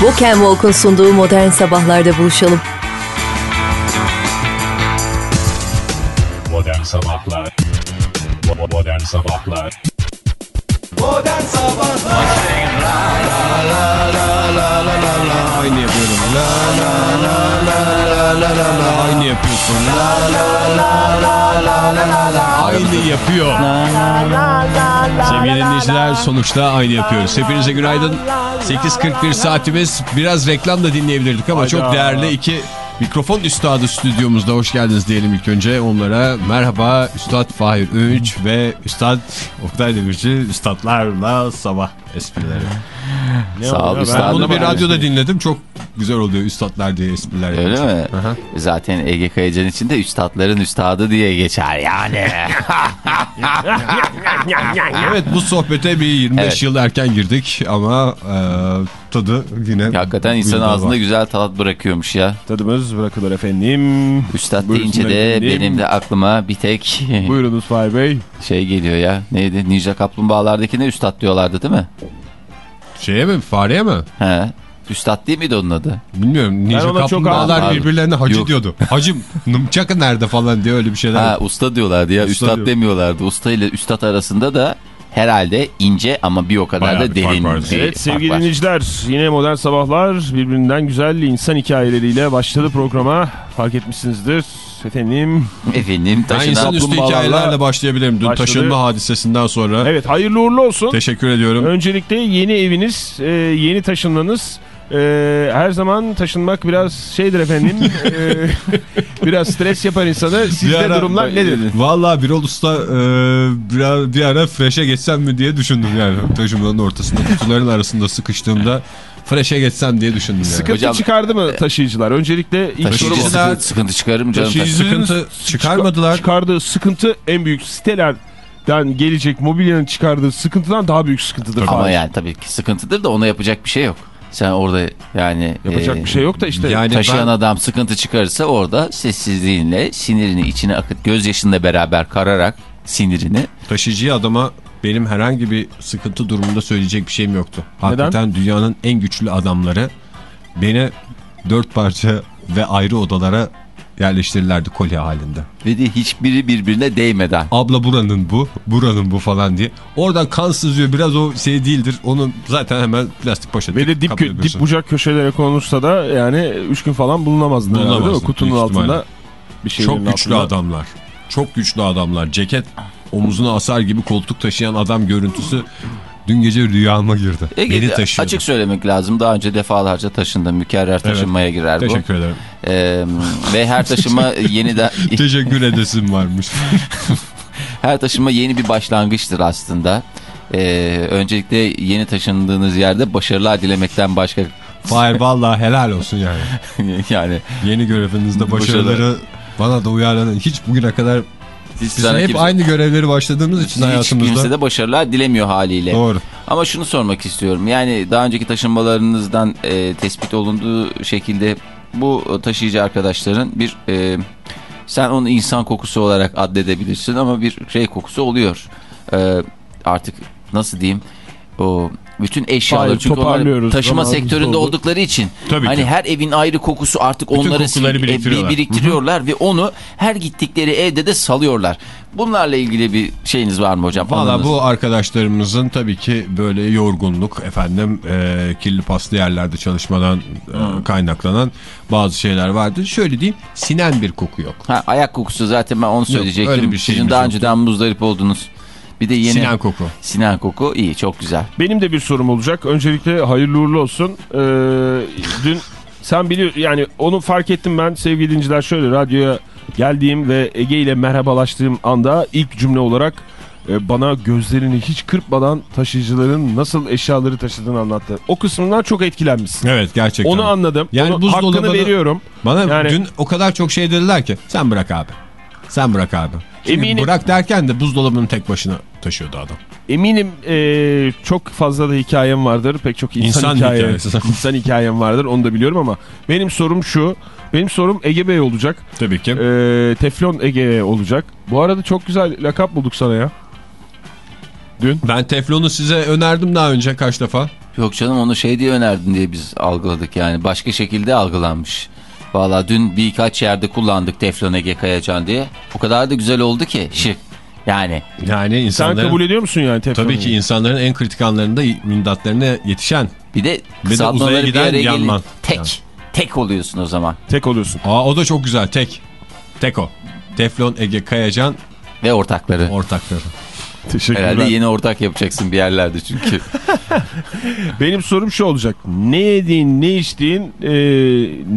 Walk and Walk'un sunduğu Modern Sabahlar'da buluşalım. Modern Sabahlar Modern Sabahlar Modern Sabahlar Aynı yapıyorum. La la la la la la la la aynı yapıyorsun. La la la la la la la aynı yapıyor. Sevgili dinleyiciler sonuçta aynı yapıyoruz. Hepinize günaydın. 8.41 saatimiz. Biraz reklam da dinleyebilirdik ama çok değerli iki mikrofon üstadı stüdyomuzda. Hoş geldiniz diyelim ilk önce. Onlara merhaba Üstad Fahir Öğünç ve Üstad Oktay Demirci Üstadlarla sabah esprileri. Sağ ol Ben bunu bir radyoda dinledim. Çok güzel oluyor üstadlar diye espriler. Öyle yapıyorsun. mi? Aha. Zaten Ege Kayacan için de üstadların üstadı diye geçer yani. Evet bu sohbete bir 25 Evet. yıl erken girdik ama e, tadı yine... Hakikaten insan ağzında ama. güzel tat bırakıyormuş ya. Tadımız bırakılır efendim. Üstad Buyursunlar deyince de efendim. benim de aklıma bir tek Buyurunuz Fahir Bey. şey geliyor ya. Neydi? Ninja Kaplumbağalardaki ne üstad diyorlardı değil mi? Şeye mi fareye mi? He. Üstad değil miydi onun adı? Bilmiyorum. Ninja ona çok ağır- birbirlerine hacı Yok. diyordu. Hacım nımçakı nerede falan diye öyle bir şeyler. Ha usta diyorlardı ya. Usta üstad diyor. demiyorlardı. Usta ile üstad arasında da herhalde ince ama bir o kadar Bayağı da bir fark derin var. bir Evet sevgili var. dinleyiciler yine modern sabahlar birbirinden güzel insan hikayeleriyle başladı programa. Fark etmişsinizdir. Efendim. Efendim ben insan üstü hikayelerde başlayabilirim. Dün başladı. taşınma hadisesinden sonra. Evet hayırlı uğurlu olsun. Teşekkür ediyorum. Öncelikle yeni eviniz, e, yeni taşınmanız. e, her zaman taşınmak biraz şeydir efendim. e, biraz stres yapar insanı. Sizde Bir ara- durumlar nedir? Vallahi Birol Usta e, bir, bir ara fresh'e geçsem mi diye düşündüm yani. Taşınmanın ortasında kutuların arasında sıkıştığımda fresh'e geçsem diye düşündüm yani. Sıkıntı Hocam- çıkardı mı taşıyıcılar? Öncelikle ilk. Taşıyıcılar- sıkıntı, mı canım? Sıkıntı çıkarmadılar. Çıkardığı sıkıntı en büyük sitelerden gelecek mobilyanın çıkardığı sıkıntıdan daha büyük sıkıntıdır. Ama Fahir. yani tabii ki sıkıntıdır da ona yapacak bir şey yok. Sen orada yani Yapacak e, bir şey yok da işte. Yani taşıyan ben- adam sıkıntı çıkarırsa orada sessizliğinle sinirini içine akıt gözyaşınla beraber kararak sinirini Taşıyıcı adama benim herhangi bir sıkıntı durumunda söyleyecek bir şeyim yoktu. Hakikaten dünyanın en güçlü adamları beni dört parça ve ayrı odalara yerleştirirlerdi kolye halinde. ve de hiçbiri birbirine değmeden. Abla buranın bu, buranın bu falan diye. Oradan kan sızıyor biraz o şey değildir. Onu zaten hemen plastik poşete Ve de dip, dip bucak köşelere konulursa da yani 3 gün falan bulunamazdın herhalde değil mi? Bulunamazdın, Kutunun altında ihtimalle. bir şeylerin Çok güçlü altında. adamlar. Çok güçlü adamlar. Ceket omuzuna asar gibi koltuk taşıyan adam görüntüsü dün gece rüyama girdi. Ege, Beni taşıyordu. açık söylemek lazım. Daha önce defalarca taşındım. Mükerrer taşınmaya girer bu. Teşekkür ederim. Ee, ve her taşıma yeniden Teşekkür edesim varmış. her taşıma yeni bir başlangıçtır aslında. Ee, öncelikle yeni taşındığınız yerde başarılar dilemekten başka Fahir vallahi helal olsun yani. yani Yeni görevinizde başarıları bana da uyarlanın. Hiç bugüne kadar hiç biz sana hep kimse- aynı görevleri başladığımız için hiç hayatımızda. kimse de başarılar dilemiyor haliyle. Doğru. Ama şunu sormak istiyorum. Yani daha önceki taşınmalarınızdan e, tespit olunduğu şekilde bu taşıyıcı arkadaşların bir e, sen onu insan kokusu olarak addedebilirsin ama bir şey kokusu oluyor. E, artık nasıl diyeyim o bütün eşyaları Hayır, çünkü onlar taşıma sektöründe oldu. oldukları için Tabii hani ki. her evin ayrı kokusu artık Bütün onları e, biriktiriyorlar. bir- biriktiriyorlar ve onu her gittikleri evde de salıyorlar. Bunlarla ilgili bir şeyiniz var mı hocam? Valla bu arkadaşlarımızın tabii ki böyle yorgunluk efendim e, kirli paslı yerlerde çalışmadan e, kaynaklanan bazı şeyler vardı. Şöyle diyeyim sinen bir koku yok. Ha, ayak kokusu zaten ben onu söyleyecektim. öyle bir Sizin daha yoktu. önceden muzdarip oldunuz. Bir de yeni Sinen koku. Sinan koku iyi çok güzel. Benim de bir sorum olacak. Öncelikle hayırlı uğurlu olsun. Ee, dün sen biliyor yani onu fark ettim ben sevgili dinciler şöyle radyoya geldiğim ve Ege ile merhabalaştığım anda ilk cümle olarak e, bana gözlerini hiç kırpmadan taşıyıcıların nasıl eşyaları taşıdığını anlattı. O kısmından çok etkilenmişsin. Evet gerçekten. Onu anladım. Yani Onu hakkını veriyorum. Bana Yani- dün o kadar çok şey dediler ki sen bırak abi. Sen bırak abi. Eminim- bırak derken de buzdolabını tek başına taşıyordu adam. Eminim e, çok fazla da hikayem vardır. Pek çok insan, İnsan hikayem, hikayesi. insan hikayem vardır. Onu da biliyorum ama benim sorum şu. Benim sorum Ege Bey olacak. Tabii ki. Ee, Teflon Ege olacak. Bu arada çok güzel lakap bulduk sana ya. Dün. Ben teflonu size önerdim daha önce kaç defa. Yok canım onu şey diye önerdin diye biz algıladık yani. Başka şekilde algılanmış. Valla dün birkaç yerde kullandık Teflon Ege Kayacan diye. O kadar da güzel oldu ki şık. Yani Yani Sen insanların... kabul ediyor musun yani teflonu? Tabii ki insanların en kritik anlarında imdatlarına yetişen. bir de kısaltmaları bir giden araya gelin. yanman. Tek. Yani. Tek oluyorsun o zaman. Tek oluyorsun. Aa o da çok güzel tek. Tek o. Teflon Ege Kayacan Ve ortakları. ortakları. Teşekkürler. Herhalde yeni ortak yapacaksın bir yerlerde çünkü. Benim sorum şu olacak. Ne yediğin, ne içtiğin, e,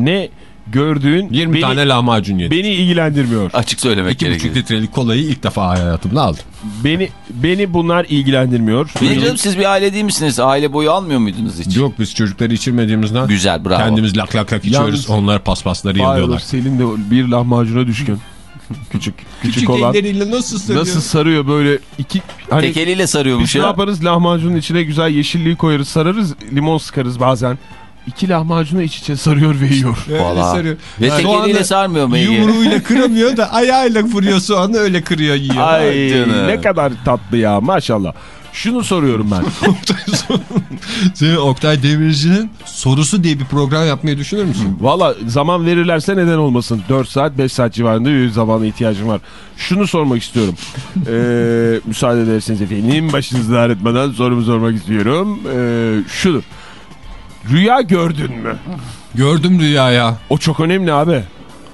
ne gördüğün 20 beni, tane lahmacun yedim. beni ilgilendirmiyor. Açık söylemek 2,5 gerekiyor. litrelik kolayı ilk defa hayatımda aldım. Beni beni bunlar ilgilendirmiyor. Benim canım siz bir aile değil misiniz? Aile boyu almıyor muydunuz hiç? Yok biz çocukları içirmediğimizden Güzel bravo. kendimiz lak lak lak içiyoruz. Yalnız- Onlar paspasları yalıyorlar. Selin de bir lahmacuna düşkün. Küçük, küçük, olan. elleriyle nasıl sarıyor? Nasıl sarıyor böyle iki... Hani Tek eliyle sarıyormuş biz ne ya. yaparız lahmacunun içine güzel yeşilliği koyarız sararız limon sıkarız bazen. İki lahmacunu iç içe sarıyor ve yiyor. Öyle Valla. sarıyor. Ve tek Soğanı eliyle sarmıyor mu? Yumruğuyla kıramıyor da ayağıyla vuruyor soğanı öyle kırıyor yiyor. Ay canım. ne kadar tatlı ya maşallah. Şunu soruyorum ben. Senin Oktay Demirci'nin sorusu diye bir program yapmayı düşünür müsün? Valla zaman verirlerse neden olmasın. 4 saat 5 saat civarında bir zamana ihtiyacım var. Şunu sormak istiyorum. Ee, müsaade ederseniz efendim başınızı ağrıtmadan sorumu sormak istiyorum. Ee, şudur. Rüya gördün mü? Gördüm rüyaya. O çok önemli abi.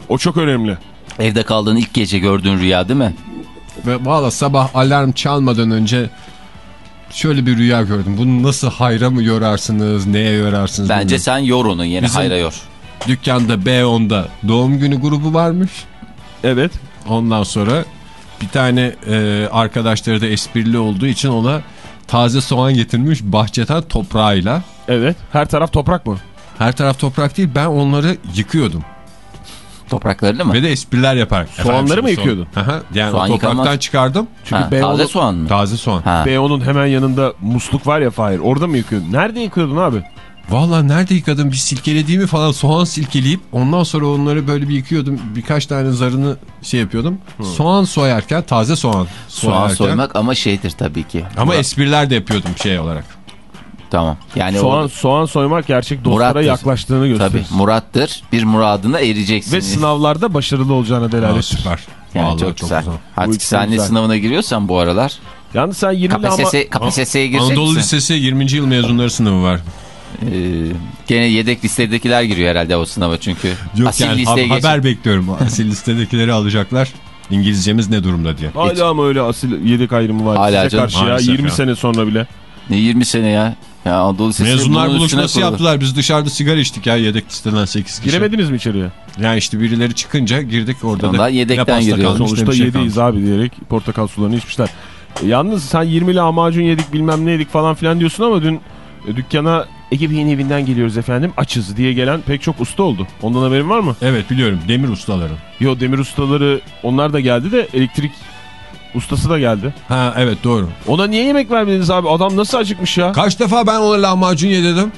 O çok önemli. Evde kaldığın ilk gece gördüğün rüya değil mi? Ve valla sabah alarm çalmadan önce şöyle bir rüya gördüm. Bunu nasıl hayra mı yorarsınız, neye yorarsınız? Bence bilmiyorum. sen yor onu yeni Bizim- hayra yor. Dükkanda B10'da doğum günü grubu varmış. Evet. Ondan sonra bir tane e, arkadaşları da esprili olduğu için ona taze soğan getirmiş bahçeden toprağıyla. Evet. Her taraf toprak mı? Her taraf toprak değil ben onları yıkıyordum. Topraklarını mı? Ve de espriler yapar. Soğanları mı yıkıyordun? Aha, yani Soğan topraktan yıkanmaz. çıkardım. Çünkü Ha, B10'un taze soğan mı? Taze soğan. Ha. B10'un hemen yanında musluk var ya Fahir. Orada mı yıkıyordun? Nerede yıkıyordun abi? Valla nerede yıkadım bir silkelediğimi falan soğan silkeleyip ondan sonra onları böyle bir yıkıyordum. Birkaç tane zarını şey yapıyordum. Soğan soyarken taze soğan Soğan soyarken. soymak ama şeydir tabii ki. Ama espriler de yapıyordum şey olarak. Tamam. Yani soğan o, soğan soymak gerçek dostlara Murat'tır. yaklaştığını gösterir. tabii Murat'tır. Bir muradına ereceksin. Ve sınavlarda başarılı olacağına Aa, delalettir. süper. Yani Vallahi çok, güzel. Bu Artık sen ne güzel. sınavına giriyorsan bu aralar Yalnız sen 20 ama KPSS, KPSS'ye girecek Anadolu misin? Lisesi 20. yıl mezunları sınavı var. Ee, gene yedek listedekiler giriyor herhalde o sınava çünkü. Yok Asil yani listeye haber bekliyorum. Asil listedekileri alacaklar. İngilizcemiz ne durumda diye. hala mı öyle asil yedek ayrımı var Hala size canım, karşı ya maalesef 20 ya. sene sonra bile. Ne 20 sene ya. Ya Anadolu Lisesi Mezunlar buluşması yaptılar. Biz dışarıda sigara içtik ya yedek listeden 8 kişi. Giremediniz mi içeriye? Yani işte birileri çıkınca girdik orada Onlar da. yedekten ne pasta giriyor. kalmış, ne Sonuçta şey yediyiz kalmış. abi diyerek portakal sularını içmişler. E, Yalnız sen 20 lahmacun yedik bilmem ne yedik falan filan diyorsun ama dün e, dükkana Ege Bey'in evinden geliyoruz efendim açız diye gelen pek çok usta oldu. Ondan haberin var mı? Evet biliyorum demir ustaları. Yo demir ustaları onlar da geldi de elektrik ustası da geldi. Ha evet doğru. Ona niye yemek vermediniz abi? Adam nasıl acıkmış ya? Kaç defa ben ona lahmacun ye dedim.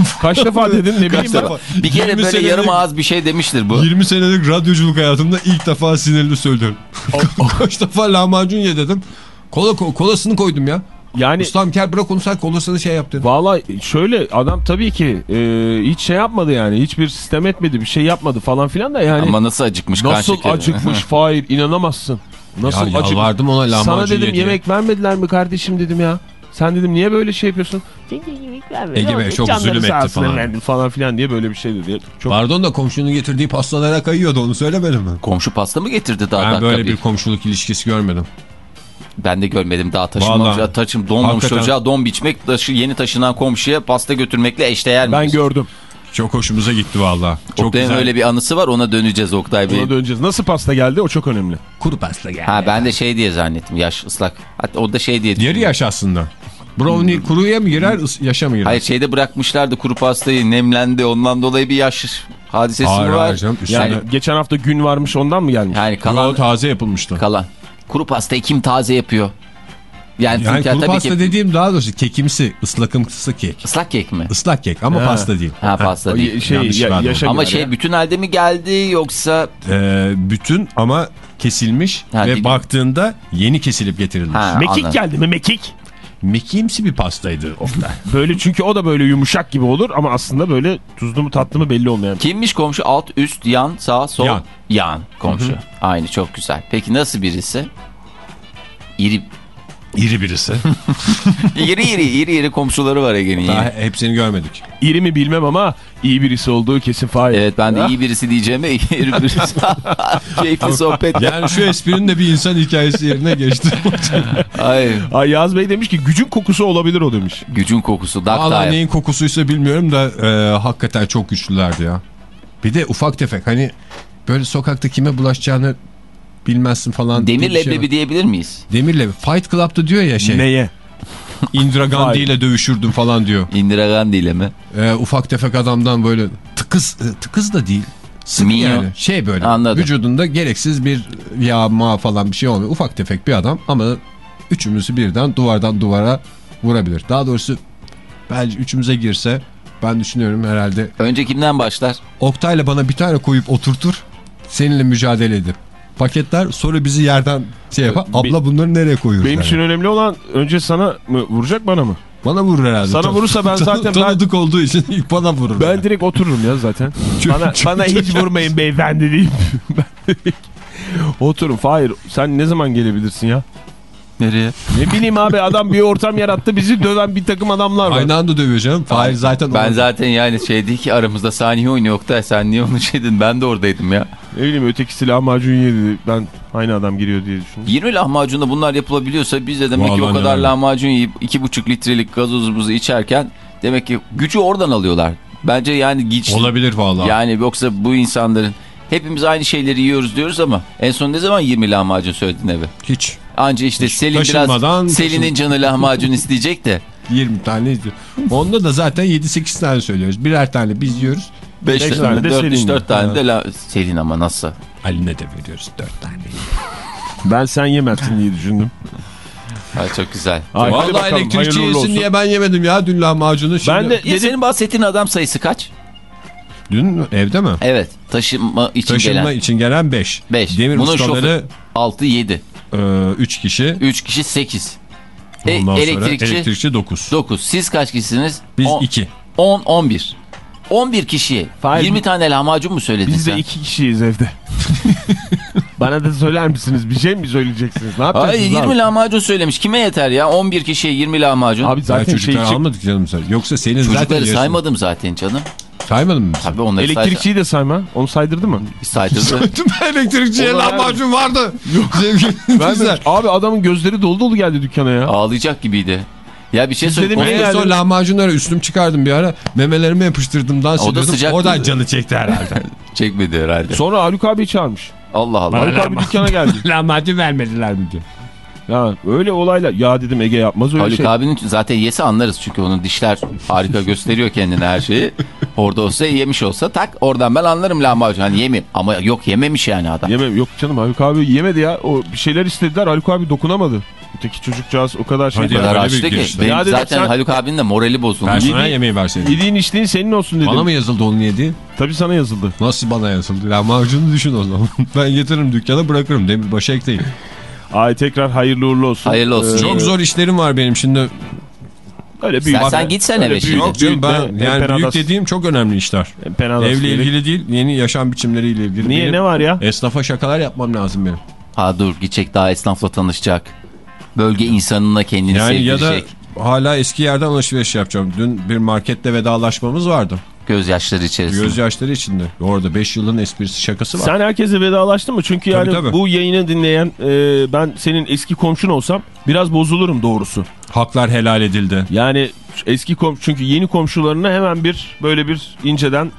Kaç defa dedin ne bileyim ben. defa? Bir kere 20 böyle senelik- yarım ağız bir şey demiştir bu. 20 senelik radyoculuk hayatımda ilk defa sinirli söylüyorum. Kaç defa lahmacun ye dedim. Kola, ko- kolasını koydum ya. Yani Ustam gel bırak onu sen kolasını şey yap dedim. Valla şöyle adam tabii ki e, hiç şey yapmadı yani hiçbir sistem etmedi bir şey yapmadı falan filan da yani Ama nasıl acıkmış kan nasıl acıkmış Fahir inanamazsın. Nasıl ya, acıkmış. yalvardım ona lahmacun Sana dedim ye diye. yemek vermediler mi kardeşim dedim ya. Sen dedim niye böyle şey yapıyorsun? Ege Bey çok zulüm etti falan. falan filan diye böyle bir şey dedi. Çok Pardon da komşunun getirdiği pastalara kayıyordu onu söylemedim mi? Komşu pasta mı getirdi daha Ben böyle bir komşuluk ilişkisi görmedim. Ben de görmedim daha taşınmamış. Vallahi. Taşım donmamış Hakikaten. çocuğa don biçmek taşı, yeni taşınan komşuya pasta götürmekle eşdeğer mi? ben gördüm. Çok hoşumuza gitti valla. Oktay'ın öyle bir anısı var ona döneceğiz Oktay Bey. Buna döneceğiz. Nasıl pasta geldi o çok önemli. Kuru pasta geldi. Ha ben de şey diye zannettim yaş ıslak. Hatta o da şey diye Yarı yaş aslında. Brownie kuruya mı girer, yaşa mı girer? Hayır şeyde bırakmışlardı kuru pastayı nemlendi ondan dolayı bir yaş hadisesi Hayır, mi var? hayır canım, üstüne- Yani geçen hafta gün varmış ondan mı gelmiş? yani Yo, kalan, taze yapılmıştı. kalan. Kuru pastayı kim taze yapıyor? Yani, Yani kuru tabii pasta ki dediğim daha doğrusu kekimsi, ıslakımsı kek. ıslak kek mi? Islak kek ama Ha. pasta değil. Ha pasta O değil. şey yanlış ya- yaşa Ama şey ya. bütün halde mi geldi yoksa Ee, bütün ama kesilmiş Ha, ve baktığında yeni kesilip getirilmiş. Ha, Mekik anladım. geldi mi mekik? Mekimsi bir pastaydı Oktay. Böyle çünkü o da böyle yumuşak gibi olur ama aslında böyle tuzlu mu tatlı mı belli olmayan. Kimmiş komşu? Alt, üst, yan, sağ, sol. Yan. Yan komşu. Aynı çok güzel. Peki nasıl birisi? İri, İri birisi. iri iri, iri iri komşuları var Ege'nin. Daha hepsini görmedik. İri mi bilmem ama iyi birisi olduğu kesin Fahir. Evet ben de iyi birisi diyeceğime iri birisi. Keyifli sohbet. Yani şu esprinin de bir insan hikayesi yerine geçti. Ay, Ay Yaz Bey demiş ki gücün kokusu olabilir o demiş. gücün kokusu. Valla neyin kokusuysa bilmiyorum da e, hakikaten çok güçlülerdi ya. Bir de ufak tefek hani böyle sokakta kime bulaşacağını bilmezsin falan. Demir diye şey leblebi var. diyebilir miyiz? Demir leblebi. Fight Club'da diyor ya şey. Neye? Indira Gandhi ile dövüşürdüm falan diyor. Indira Gandhi ile mi? E, ufak tefek adamdan böyle tıkız e, tıkız da değil. Sık Minyon. yani şey böyle Anladım. vücudunda gereksiz bir yağma falan bir şey olmuyor. Ufak tefek bir adam ama üçümüzü birden duvardan duvara vurabilir. Daha doğrusu bence üçümüze girse ben düşünüyorum herhalde Önce kimden başlar? Oktay'la bana bir tane koyup oturtur seninle mücadele edip paketler sonra bizi yerden şey yapar. Abla bunları nereye koyuyoruz? Benim yani? için önemli olan önce sana mı vuracak bana mı? Bana vurur herhalde. Sana vurursa ben zaten- ben- Tanıdık olduğu için ilk bana vurur. Ben direkt otururum ya zaten. bana, bana hiç vurmayın beyefendi deyip. ben direkt Oturun. Hayır sen ne zaman gelebilirsin ya? Nereye? Ne bileyim abi adam bir ortam yarattı bizi döven bir takım adamlar var. Aynı anda dövüyor canım. Fahir zaten Ben orada. zaten yani şeydi ki aramızda saniye oynuyor Oktay. Sen niye onu şeydin? Ben de oradaydım ya. Ne bileyim ötekisi lahmacun yedi. Ben aynı adam giriyor diye düşündüm. 20 lahmacunda bunlar yapılabiliyorsa biz de demek ki o Vallahi kadar öyle. lahmacun yiyip 2,5 litrelik gazozumuzu içerken demek ki gücü oradan alıyorlar. Bence yani güç. Olabilir vallahi. Yani yoksa bu insanların hepimiz aynı şeyleri yiyoruz diyoruz ama en son ne zaman 20 lahmacun söyledin eve? Hiç. Anca işte Selin biraz Selin'in canı lahmacun isteyecek de 20 tane izliyor. Onda da zaten 7-8 tane söylüyoruz. Birer tane biz yiyoruz. 5 Beş tane, tane de 4 Selin 4 tane de la... Selin ama nasıl? Ali'ne de veriyoruz 4 tane. Ben sen yemezsin diye düşündüm. Ha, çok güzel. Ay, Vallahi elektrikçi yesin diye ben yemedim ya dün lahmacunu. Şimdi... Ben de Ya dedim senin bahsettiğin adam sayısı kaç? Dün evde mi? Evet. Taşınma için Taşınma gelen. için gelen 5. 5. Demir Bunun ustaları 6 7. 3 kişi. 3 kişi 8. E, Ondan sonra elektrikçi, elektrikçi 9. 9. Siz kaç kişisiniz? Biz On- 2. 10 11. 11 kişiye Fahir, 20 tane lahmacun mu söyledin biz sen? de iki kişiyiz evde. Bana da söyler misiniz? Bir şey mi söyleyeceksiniz? Ne yapacaksınız Hayır 20 abi? lahmacun söylemiş. Kime yeter ya? 11 kişiye 20 lahmacun. Abi Zaten zaten şey çocuklar çık- almadık canım sen. Yoksa senin zaten Çocukları yarısın. saymadım zaten canım. Saymadın mı? Tabii onları saydım. Elektrikçiyi de sayma. Onu saydırdı mı? saydırdı. Tüm elektrikçiye lahmacun vardı. Sevgili Ben de, abi adamın gözleri dolu dolu geldi dükkana ya. Ağlayacak gibiydi. Ya bir şey söyleyeyim. dedim Onu- ya, En son lahmacunlara üstüm çıkardım bir ara. Memelerime yapıştırdım dans O da ediyordum. sıcak Oradan canı çekti herhalde. Çekmedi herhalde. Sonra Haluk abi çağırmış. Allah Allah. Haluk abi dükkana geldi. lahmacun vermediler mi diyor. Ya öyle olaylar. Ya dedim Ege yapmaz öyle Haluk şey. abinin zaten yese anlarız çünkü onun dişler harika gösteriyor kendine her şeyi. Orada olsa yemiş olsa tak oradan ben anlarım lahmacun. Hani yemeyeyim ama yok yememiş yani adam. Yemem yok canım Haluk abi yemedi ya. O bir şeyler istediler Haluk abi dokunamadı. Öteki çocukcağız o kadar şey. Hadi O kadar açtı ki. Benim Ya dedim zaten sen- Haluk abinin de morali sana Yedi- yemeği verseydin. Yediğin içtiğin senin olsun dedim. Bana mı yazıldı onun yediği? Tabii sana yazıldı. Nasıl bana yazıldı? Lahmacunu düşün o zaman. ben getiririm dükkana bırakırım. Demirbaşı ekleyin. Ay tekrar hayırlı uğurlu olsun. Hayırlı olsun. Çok zor işlerim var benim şimdi. Öyle büyük. Sen, sen gitsen eve Öyle şimdi. büyük. Yok canım ben de yani büyük dediğim çok önemli işler. Penadas Evle ilgili değil yeni yaşam biçimleriyle ilgili. Niye Benim ne var ya? Esnafa şakalar yapmam lazım benim. Ha dur gidecek daha esnafla tanışacak. Bölge insanına kendini Yani ya da sevdirecek. hala eski yerden alışveriş yapacağım. Dün bir markette vedalaşmamız vardı. Gözyaşları içerisinde. Gözyaşları içinde. Orada 5 yılın esprisi şakası var. Sen herkese vedalaştın mı? Çünkü yani tabii. bu yayını dinleyen e, ben senin eski komşun olsam biraz bozulurum doğrusu. Haklar helal edildi. Yani eski kom çünkü yeni komşularına hemen bir böyle bir inceden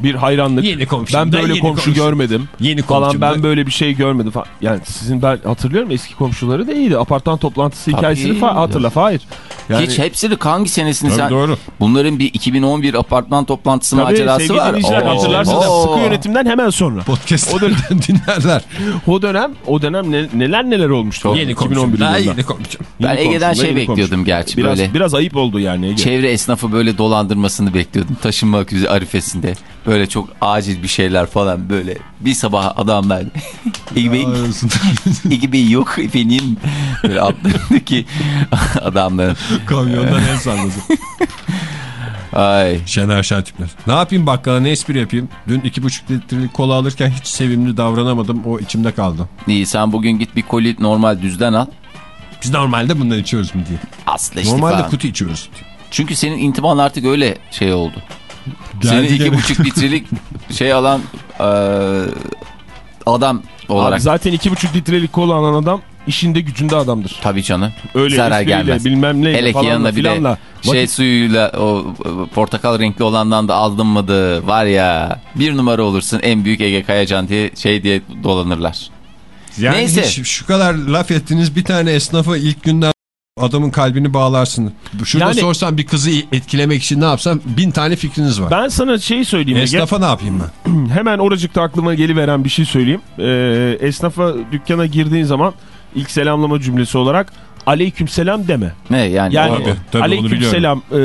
bir hayranlık. Yeni komşu. ben böyle yeni komşu, görmedim. Yeni Falan komşum ben böyle bir şey görmedim falan. Yani sizin ben hatırlıyorum eski komşuları da iyiydi. Apartman toplantısı Tabii. hikayesini fa hatırla. Hayır. Yani- Hiç hepsini hangi senesini Tabii sen? doğru. Bunların bir 202011 apartman toplantısı Tabii macerası var. Oo. hatırlarsınız Oo. sıkı yönetimden hemen sonra. Podcast'lerden dinlerler. O dönem o dönem ne- neler neler olmuştu. Yeni 2011 konuşum. Daha yılında. yeni konuşum. Ben Yeni Ege'den komşum, şey bekliyordum komşum. gerçi biraz, böyle. Biraz ayıp oldu yani Ege. Çevre esnafı böyle dolandırmasını bekliyordum. Taşınma krizi arifesinde. Böyle çok acil bir şeyler falan böyle. Bir sabah adamlar Ege Bey yok efendim. Böyle altlarındaki adamların. Kamyondan el salladı. Ay. Şener Şen tipler. Ne yapayım bakkala ne espri yapayım? Dün 2,5 litrelik kola alırken hiç sevimli davranamadım. O içimde kaldı. İyi sen bugün git bir koli normal düzden al. Biz normalde bundan içiyoruz mu diye. Aslı işte Normalde falan. kutu içiyoruz diye. Çünkü senin intiban artık öyle şey oldu. Senin iki buçuk litrelik şey alan eee, adam olarak. Abi zaten 2,5 litrelik kola alan adam işinde gücünde adamdır. Tabii canım. Öyle Zarar gelmez. bilmem neyle Hele ki yanına bir de filanla. şey suyuyla o e, portakal renkli olandan da aldın mıydı var ya bir numara olursun en büyük Ege Kayacan diye şey diye dolanırlar. Yani Neyse. hiç şu kadar laf ettiniz bir tane esnafa ilk günden adamın kalbini bağlarsın. Şurada Yani- sorsan bir kızı etkilemek için ne yapsam bin tane fikriniz var. Ben sana şeyi söyleyeyim Ege. Esnafa ne yapayım ben? Hemen oracıkta aklıma geliveren bir şey söyleyeyim. Ee, esnafa dükkana girdiğin zaman ilk selamlama cümlesi olarak aleykümselam deme. Ne yani? Yani Tabii, tabii, aleykümselam e,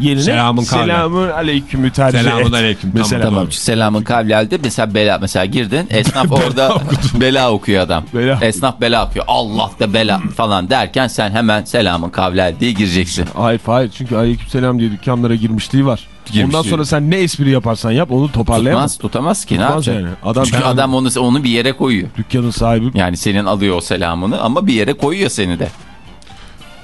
yerine Selamın selamın aleykümü tercih Selamun et. aleyküm. Mesela Tamam. Tamam. Selamın kavlelde mesela bela mesela girdin. Esnaf orada bela okuyor adam. Bela. Esnaf bela okuyor. Allah da bela falan derken sen hemen selamın kavlel diye gireceksin. Hayır hayır çünkü aleykümselam diye dükkanlara girmişliği var. Girmişliği. Ondan sonra sen ne espri yaparsan yap onu toparlayamaz. Tutmaz, tutamaz ki ne Tutmaz yapacak? yani. Adam- Çünkü Ben- adam onu onu bir yere koyuyor. Dükkanın sahibi Yani senin alıyor o selamını ama bir yere koyuyor seni de.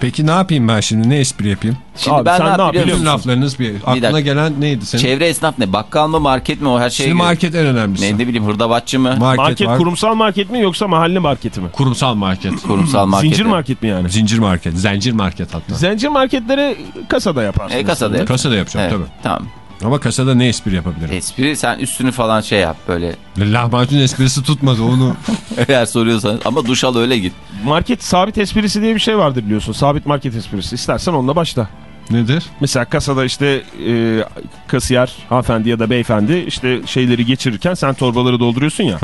Peki ne yapayım ben şimdi? Ne espri yapayım? Şimdi Abi ben sen ne yapayım Bütün laflarınız bir. Aklına gelen neydi senin? Çevre esnaf ne? Bakkal mı market mi o her şey. Şimdi market en önemlisi. Ne, ne bileyim hırdavatçı mı? Market, market var. kurumsal market mi yoksa mahalle marketi mi? Kurumsal market. Kurumsal market. Zincir market mi yani? Zincir market. Zincir market hatta. Zincir marketleri kasada yaparsın. E, kasada yap. Kasada yapacağım Evet, tabii. Tamam. Ama kasada ne espri yapabilirim? Espri sen üstünü falan şey yap böyle. Lahmacun esprisi tutmadı onu. Eğer soruyorsan ama duş al öyle git. Market sabit esprisi diye bir şey vardır biliyorsun. Sabit market esprisi. İstersen onunla başla. Nedir? Mesela kasada işte e, kasiyer hanımefendi ya da beyefendi işte şeyleri geçirirken sen torbaları dolduruyorsun ya.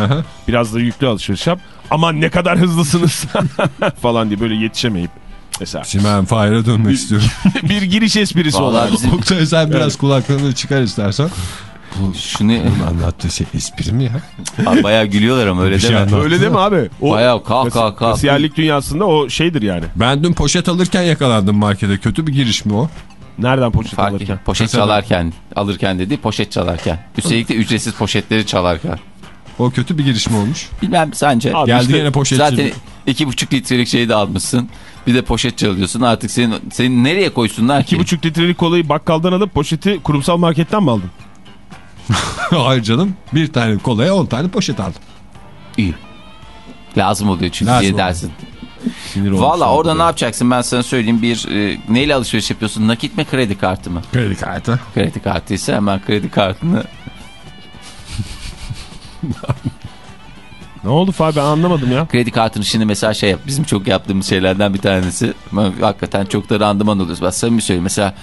Biraz da yüklü alışveriş yap. Aman ne kadar hızlısınız falan diye böyle yetişemeyip. Mesela Şimdi ben Fahir'e dönmek istiyorum. bir giriş esprisi olarak. bizim Oktay sen biraz Evet. kulaklarını çıkar istersen. şunu Anlattığı şey espri mi ya? Abi bayağı gülüyorlar ama öyle Bir şey deme. anlat. Öyle değil mi abi? O Bayağı kalk kas- kalk kalk. Kasiyerlik dünyasında o şeydir yani. Ben dün poşet alırken yakalandım markete. Kötü bir giriş mi o? Nereden poşet Fark alırken? Poşet Mesela- çalarken, alırken dedi, poşet çalarken. Üstelik de ücretsiz poşetleri çalarken. O kötü bir giriş mi olmuş? Bilmem sence. Abi Geldi işte yine poşetçi. Zaten iki buçuk litrelik şeyi de almışsın. Bir de poşet çalıyorsun. Artık senin, senin nereye koysunlar ki? 2,5 litrelik kolayı bakkaldan alıp poşeti kurumsal marketten mi aldın? Hayır canım. Bir tane kolaya 10 tane poşet aldım. İyi. Lazım oluyor çünkü Lazım diye oluyor. dersin. Valla orada ne yapacaksın ben sana söyleyeyim. Bir e, neyle alışveriş yapıyorsun? Nakit mi kredi kartı mı? Kredi kartı. Kredi kartıysa hemen kredi kartını Ne oldu Fabi anlamadım ya. kredi kartını şimdi mesela şey yap. Bizim çok yaptığımız şeylerden bir tanesi. Hakikaten çok da randıman oluyoruz. Ben samimi söyleyeyim. Mesela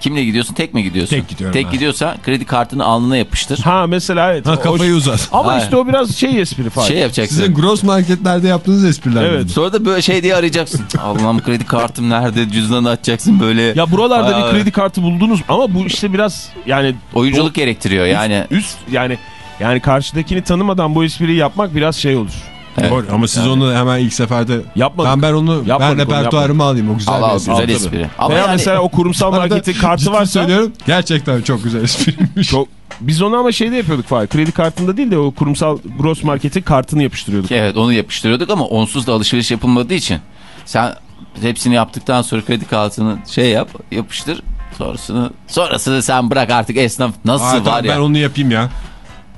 kimle gidiyorsun? Tek mi gidiyorsun? Tek gidiyorum Tek ben. gidiyorsa kredi kartını alnına yapıştır. Ha mesela evet. Ha O- kafayı uzat. Ama Hayır. işte o biraz şey espri Fabi. Şey yapacaksın. Sizin gross marketlerde yaptığınız espriler Evet. miydi? Sonra da böyle şey diye arayacaksın. Allah'ım kredi kartım nerede? Cüzdanı açacaksın böyle. Ya buralarda Aa, bir kredi kartı buldunuz ama bu işte biraz yani Oyunculuk gerektiriyor yani. üst yani yani karşıdakini tanımadan bu espriyi yapmak biraz şey olur. Evet. Ama siz onu hemen ilk seferde Yapmadık. ben ben onu Yapmadık ben onu, repertuarıma alayım o güzel Al bir al espri. güzel. Ama Veya yani mesela o kurumsal marketin kartı varsa söylüyorum. Gerçekten çok güzel espriymiş. çok biz onu ama şeyde yapıyorduk Fahir. Kredi kartında değil de o kurumsal gross marketin kartını yapıştırıyorduk. evet onu yapıştırıyorduk ama onsuz da alışveriş yapılmadığı için sen hepsini yaptıktan sonra kredi kartını şey yap yapıştır sonrasını sonrasını sen bırak artık esnaf nasıl Aa, var tamam, ya. Ben onu yapayım ya.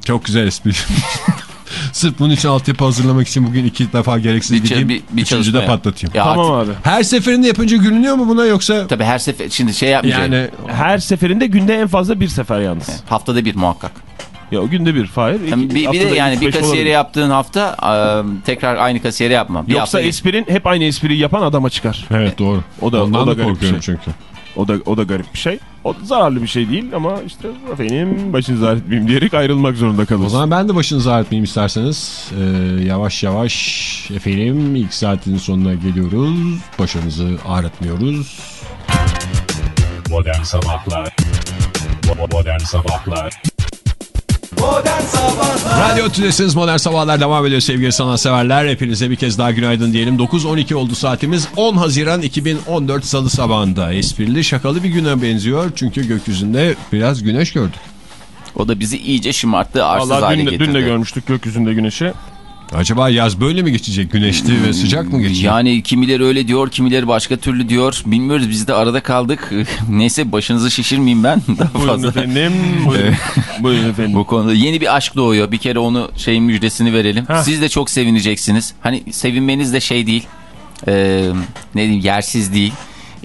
Çok güzel espri. Sırf bunun için altyapı hazırlamak için bugün iki defa gereksiz Bir, gideyim. bir, bir üçüncü de patlatayım. Ya tamam artık- abi. Her seferinde yapınca gülünüyor mu buna yoksa Tabii her sefer şimdi şey yapmayacak. yani Her seferinde günde en fazla bir sefer yalnız. Haftada bir muhakkak. Ya o günde bir Fahir. Yani İki- bir, bir de yani bir kasiyeri olabilir. yaptığın hafta e, tekrar aynı kasiyeri yapma. Bir Yoksa esprin hep aynı espriyi yapan adama çıkar. Evet doğru. O da- Ondan o da da korkuyorum şey. çünkü. O da o da garip bir şey. O zararlı bir şey değil ama işte efendim başınızı ağrıtmayayım diyerek ayrılmak zorunda O kalırsın. zaman ben de başınızı ağrıtmayayım isterseniz. Ee, yavaş yavaş efendim ilk saatin sonuna geliyoruz. Başınızı ağrıtmıyoruz. Modern Sabahlar Modern Sabahlar Radyo Tülesi'niz Modern Sabahlar devam ediyor sevgili sanatseverler. Hepinize bir kez daha günaydın diyelim. 9.12 oldu saatimiz. 10 Haziran 2014 Salı sabahında. Esprili şakalı bir güne benziyor. Çünkü gökyüzünde biraz güneş gördük. O da bizi iyice şımarttı, arsız Allah hale dün, de- getirdi. dün de görmüştük gökyüzünde güneşi. Acaba yaz böyle mi geçecek? Güneşli ve sıcak mı geçecek? Yani kimileri öyle diyor, kimileri başka türlü diyor. Bilmiyoruz biz de arada kaldık. Neyse başınızı şişirmeyeyim ben daha Buyurun fazla. efendim. Buyurun, buyurun efendim. Bu konuda yeni bir aşk doğuyor. Bir kere onu şeyin müjdesini verelim. Heh. Siz de çok sevineceksiniz. Hani sevinmeniz de şey değil. e, ne diyeyim yersiz değil.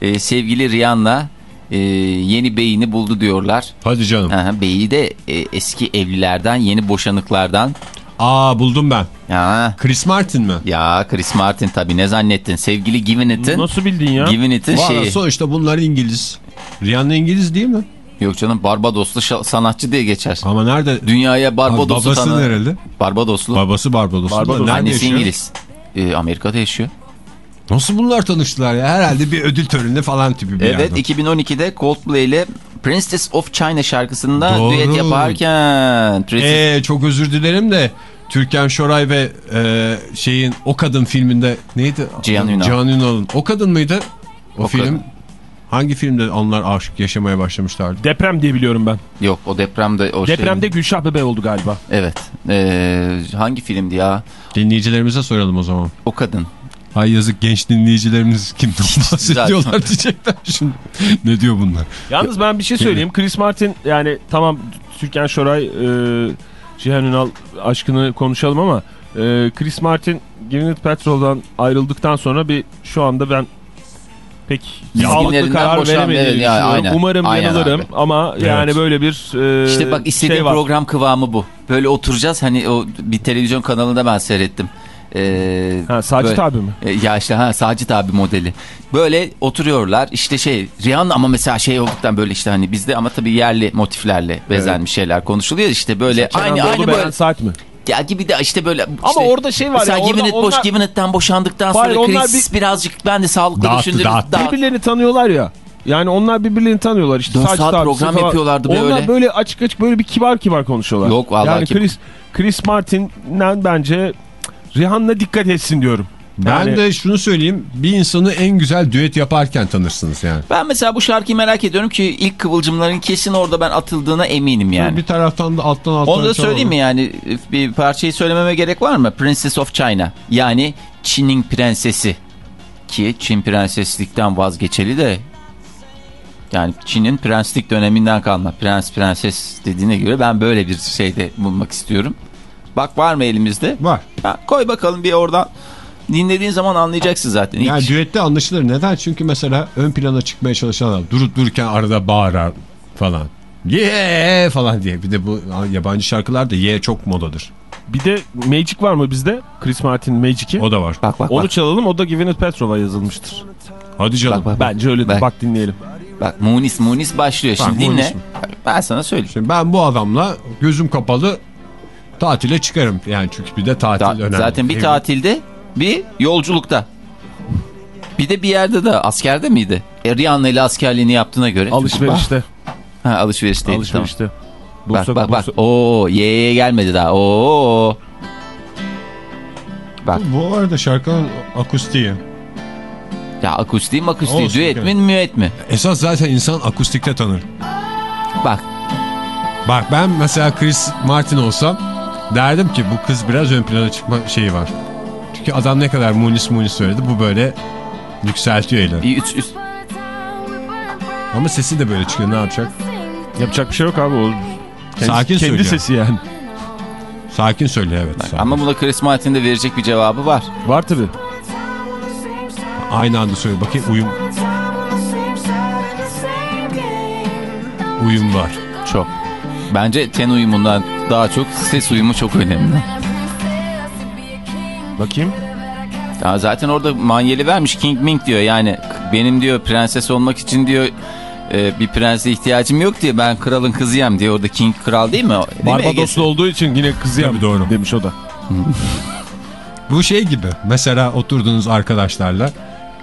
E, sevgili Rihanna e, yeni beyini buldu diyorlar. Hadi canım. Aha, beyi de e, eski evlilerden, yeni boşanıklardan. Aa buldum ben. Ya, Chris Martin mi? ya Chris Martin tabii ne zannettin? Sevgili Given It'in Nasıl bildin ya? Given It'in Valla şeyi. sonuçta bunlar İngiliz. Rihanna İngiliz değil mi? Yok canım Barbadoslu sanatçı diye geçer. Ama nerede? Dünyaya Barbadoslu babası tanı- nereli? Barbadoslu. Babası Barbadoslu. da Barbados. Nerede Annesi yaşıyor? İngiliz. Ee, Amerika'da yaşıyor. Nasıl bunlar tanıştılar ya? Herhalde bir ödül töreninde falan tipi bir Evet yerden. 2012'de Coldplay ile Princess of China şarkısında Doğru. düet yaparken Princess- Ee, çok özür dilerim de Türkan Şoray ve e, şeyin o kadın filminde neydi? Cihan Ünal. Cihan Ünal'ın. O kadın mıydı? O, O film. kadın. Hangi filmde onlar aşk yaşamaya başlamışlardı? Deprem diye biliyorum ben. yok o depremde o Depremde şey. Gülşah Bebe oldu galiba. Evet. Ee, hangi filmdi ya? Dinleyicilerimize soralım o zaman. O kadın. Hay yazık genç dinleyicilerimiz kimden bahsediyorlar diyecekler şimdi. ne diyor bunlar? Yalnız ben bir şey söyleyeyim. Chris Martin yani tamam Türkan Şoray, e, Cihan Ünal aşkını konuşalım ama e, Chris Martin Gwyneth Paltrow'dan ayrıldıktan sonra bir şu anda ben pek sağlıklı karar veremediğini ya, aynen. Umarım Aynen yanılırım abi. ama yani Evet. böyle bir e, İşte bak istediğim şey var. program kıvamı bu. Böyle oturacağız hani o bir televizyon kanalında ben seyrettim. Ee, Ha, Sacit böyle- abi mi? E, Ya işte ha Sacit abi modeli. Böyle oturuyorlar işte şey Rihanna ama mesela şey olduktan böyle işte hani bizde ama tabii yerli motiflerle bezenmiş şeyler konuşuluyor işte böyle Kenan aynı aynı böyle Saat mi? ya gibi de işte böyle Ama işte, orada şey var mesela ya, Given It boş onlar- Given It'ten boşandıktan sonra onlar Chris birazcık ben de sağlıklı Dağıttı, düşündüm. dağıttı. Dağıt- Birbirlerini tanıyorlar ya. Yani onlar birbirlerini tanıyorlar işte. Dört Sacit saat abisi program falan. yapıyorlardı Onlar böyle. böyle açık açık böyle bir kibar kibar konuşuyorlar. Yok, vallahi Yani kim- Chris, Chris Martin'den bence Rihanna dikkat etsin diyorum. Ben Yani- de şunu söyleyeyim. Bir insanı en güzel düet yaparken tanırsınız yani. Ben mesela bu şarkıyı merak ediyorum ki ilk kıvılcımların kesin orada ben atıldığına eminim yani. Bir taraftan da alttan alttan Onu da çalalım. söyleyeyim mi yani bir parçayı söylememe gerek var mı? Princess of China yani Çin'in prensesi ki Çin prenseslikten vazgeçeli de yani Çin'in prenslik döneminden kalma prens prenses dediğine göre ben böyle bir şeyde bulmak istiyorum. Bak var mı elimizde? Var. Ha, koy bakalım bir oradan dinlediğin zaman anlayacaksın zaten. Yani düette anlaşılır. Neden? Çünkü mesela ön plana çıkmaya çalışan adam durup dururken arada bağırar falan. Ye falan diye. Bir de bu yabancı şarkılarda ye çok modadır. Bir de Magic var mı bizde? Chris Martin Magic'i. O da var. Bak bak Onu bak. çalalım o da Gwyneth Paltrow'a yazılmıştır. Hadi canım. Bak, bak. Bence öyledir. Bak. Bak dinleyelim. Bak Munis Munis başlıyor Bak, şimdi Munis dinle. mi? Ben sana söyleyeyim. Şimdi ben bu adamla gözüm kapalı tatile çıkarım. Yani çünkü bir de tatil Ta- önemli. zaten bir tatilde bir yolculukta. Bir de bir yerde de askerde miydi? E, Rihanna ile askerliğini yaptığına göre. Alışverişte. Ha, alışverişteydi. Alışverişte. Tamam. Bak bak bak. Bursa- Oo ye'ye gelmedi daha. Oo. Bak Bu arada şarkının akustiği. ya akustiği makustiği Olsun, düet mi müet mi? Esas zaten insan akustikte tanır. Bak Bak ben mesela Chris Martin olsam derdim ki bu kız biraz ön plana çıkma şeyi var. Çünkü adam ne kadar munis munis söyledi bu böyle yükseltiyor eli. bir üç, üst. Ama sesi de böyle çıkıyor ne yapacak? Yapacak bir şey yok abi o. Kendi, Sakin kendi söylüyor. sesi yani. Sakin söylüyor evet. sakin. Ama buna Chris Martin'in de verecek bir cevabı var. Var tabi. Aynı anda söyle bakayım uyum uyum var. Çok. Bence ten uyumundan daha çok ses uyumu çok önemli. Bakayım. Ya zaten orada manyeli vermiş King Ming diyor yani benim diyor prenses olmak için diyor e, bir prense ihtiyacım yok diye ben kralın kızıyım diye orada King kral değil mi? Değil mi Barbadoslu Ege'si? olduğu için yine kızıyam Tabii doğru. demiş o da. Bu şey gibi mesela oturdunuz arkadaşlarla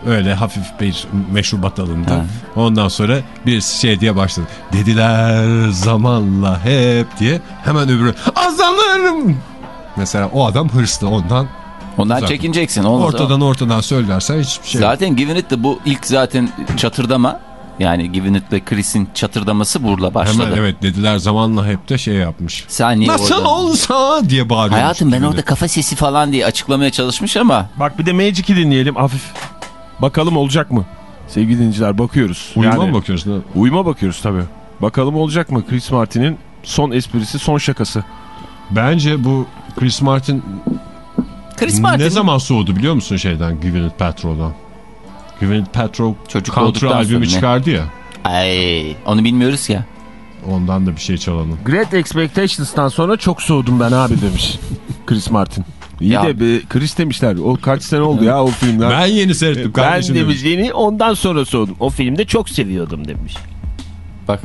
öyle hafif bir meşrubat alındı. Ha. Ondan sonra bir şey diye başladı. Dediler zamanla hep diye hemen öbürü azalırım. Mesela o adam hırslı ondan Ondan Zaten. çekineceksin. Olmaz ortadan ortadan söylersen hiçbir şey. Zaten Given It de bu ilk zaten çatırdama. Yani Given It'le Chris'in çatırdaması burada başladı. Hemen evet dediler zamanla hep de şey yapmış. Sen niye Nasıl orada? olsa diye bağırıyor. Hayatım ben orada kafa sesi falan diye açıklamaya çalışmış ama Bak bir de Magic'i dinleyelim hafif. Bakalım olacak mı? Sevgili dinleyiciler bakıyoruz. Uyuma Yani- mı bakıyorsun? Uyuma bakıyoruz tabii. Bakalım olacak mı Chris Martin'in son esprisi, son şakası. Bence bu Chris Martin Chris Martin ne zaman soğudu biliyor musun şeyden Gwyneth Paltrow'dan? Gwyneth Paltrow Çocuk country olduktan albümü sonra ne? çıkardı ya. Ay, onu bilmiyoruz ya. Ondan da bir şey çalalım. Great Expectations'tan sonra çok soğudum ben abi demiş Chris Martin. İyi Ya- de bir Chris demişler. O kaç sene oldu ya o filmden. Ben yeni seyrettim Ben kardeşim. demiş. demiş ondan sonra soğudum. O filmde çok seviyordum demiş. Bak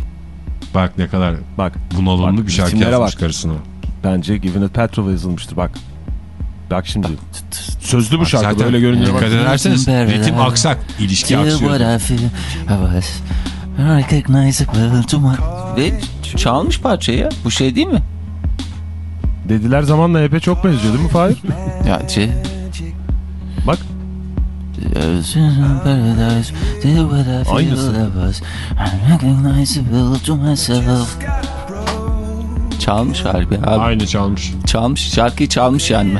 Bak ne kadar Bak bunalımlı Bak, bir şarkı yazmış bak. karısına. bence Gwyneth Paltrow'a yazılmıştır bak. Bak şimdi. Sözlü bu şarkı zaten böyle görünüyor. Dikkat ederseniz ritim aksak, ilişki aksıyor. Ve çalmış parçayı ya. Bu şey değil mi? Dediler zamanla epey çok benziyor değil mi Fahir? Ya şey... Bak Aynısı. Çalmış harbi abi. Aynı çalmış. Çalmış. Şarkıyı çalmış yani.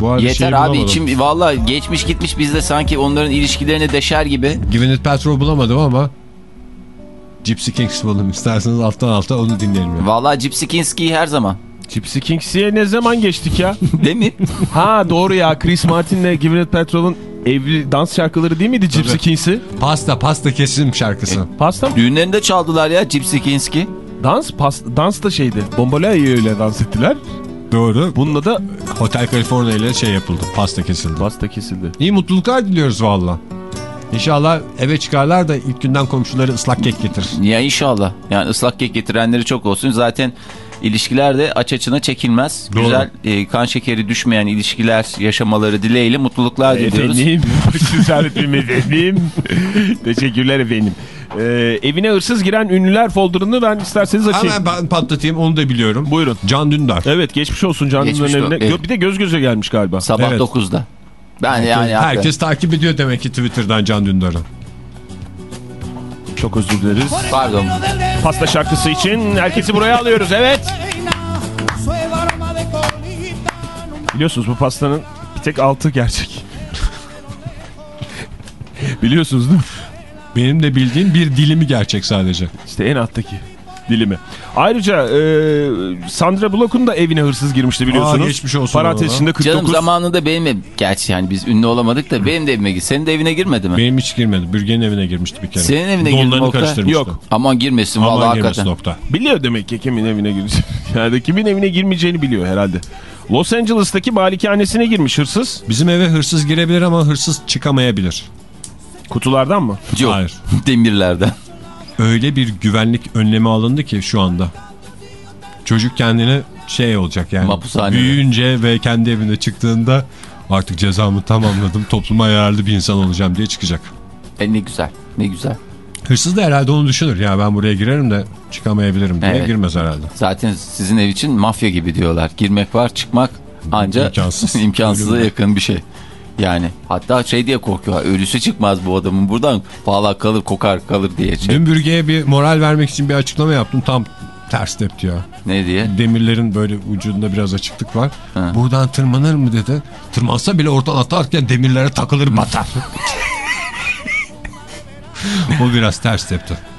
Bu arada Yeter abi bulamadım. içim valla geçmiş gitmiş bizde sanki onların ilişkilerini deşer gibi. Gwyneth Paltrow bulamadım ama Gypsy Kings buldum. İsterseniz alttan alta onu dinleyelim. Ya. Valla Gypsy Kinski'yi her zaman. Gypsy Kings'e ne zaman geçtik ya? Değil mi? ha doğru ya Chris Martin'le Gwyneth Paltrow'un evli dans şarkıları değil miydi Gypsy. Kings'i? Pasta pasta kesim şarkısı. Pasta mı? Düğünlerinde çaldılar ya Gypsy Kinski. Dans, pas, dans da şeydi. Bombalaya ile dans ettiler. Doğru. Bununla da Hotel California ile şey yapıldı. Pasta kesildi. pasta kesildi. İyi mutluluklar diliyoruz valla. İnşallah eve çıkarlar da ilk günden komşuları ıslak kek getirir. Ya inşallah. Yani ıslak kek getirenleri çok olsun. Zaten ilişkiler de aç açına çekilmez. Doğru. Güzel e, kan şekeri düşmeyen ilişkiler yaşamaları dileğiyle mutluluklar diliyoruz. Efendim. Güzel efendim. Teşekkürler efendim. Ee, evine hırsız giren ünlüler folderını ben isterseniz açayım. Hemen ben patlatayım onu da biliyorum. Buyurun. Can Dündar. Evet geçmiş olsun Can Dündar'ın evine. evet. Bir de göz göze gelmiş galiba. Sabah Evet. 9'da. Ben yani Herkes takip ediyor demek ki Twitter'dan Can Dündar'ı. Çok özür dileriz. Pardon. Pasta şarkısı için herkesi buraya alıyoruz. Evet. Biliyorsunuz bu pastanın bir tek altı gerçek. Biliyorsunuz değil mi? Benim de bildiğim bir dilimi gerçek sadece. İşte en alttaki dilimi. Ayrıca e, Sandra Bullock'un da evine hırsız girmişti biliyorsunuz. Aa, geçmiş olsun Parantez ona. içinde 49. Canım zamanında benim ev... Gerçi yani biz ünlü olamadık da benim de evime gir. Senin de evine girmedi mi? Benim hiç girmedi. Bürgen'in evine girmişti bir kere. Senin evine girdi mi Oktay? karıştırmıştı. Yok. Aman girmesin vallahi Aman girmesin hakikaten. nokta. Biliyor demek ki kimin evine girecek. Yani kimin evine girmeyeceğini biliyor herhalde. Los Angeles'taki malikanesine girmiş hırsız. Bizim eve hırsız girebilir ama hırsız çıkamayabilir. Kutulardan mı? Yok. Hayır. Demirlerden. Öyle bir güvenlik önlemi alındı ki şu anda. Çocuk kendini şey olacak yani. Mapushanede. Büyüyünce ve kendi evine çıktığında artık cezamı tamamladım topluma yararlı bir insan olacağım diye çıkacak. E ne güzel. Ne güzel. Hırsız da herhalde onu düşünür. Ya ben buraya girerim de çıkamayabilirim diye Evet. girmez herhalde. Zaten sizin ev için mafya gibi diyorlar. Girmek var çıkmak ancak İmkansız. imkansıza yakın bir şey. Yani hatta şey diye korkuyor. Ölüsü çıkmaz bu adamın buradan. Valla kalır kokar kalır diye. Şey. Dün bürgeye bir moral vermek için bir açıklama yaptım. Tam ters tepti ya. Ne diye? Demirlerin böyle ucunda biraz açıklık var. Ha. Buradan tırmanır mı dedi. Tırmansa bile oradan atarken demirlere takılır batar. o biraz ters tepti.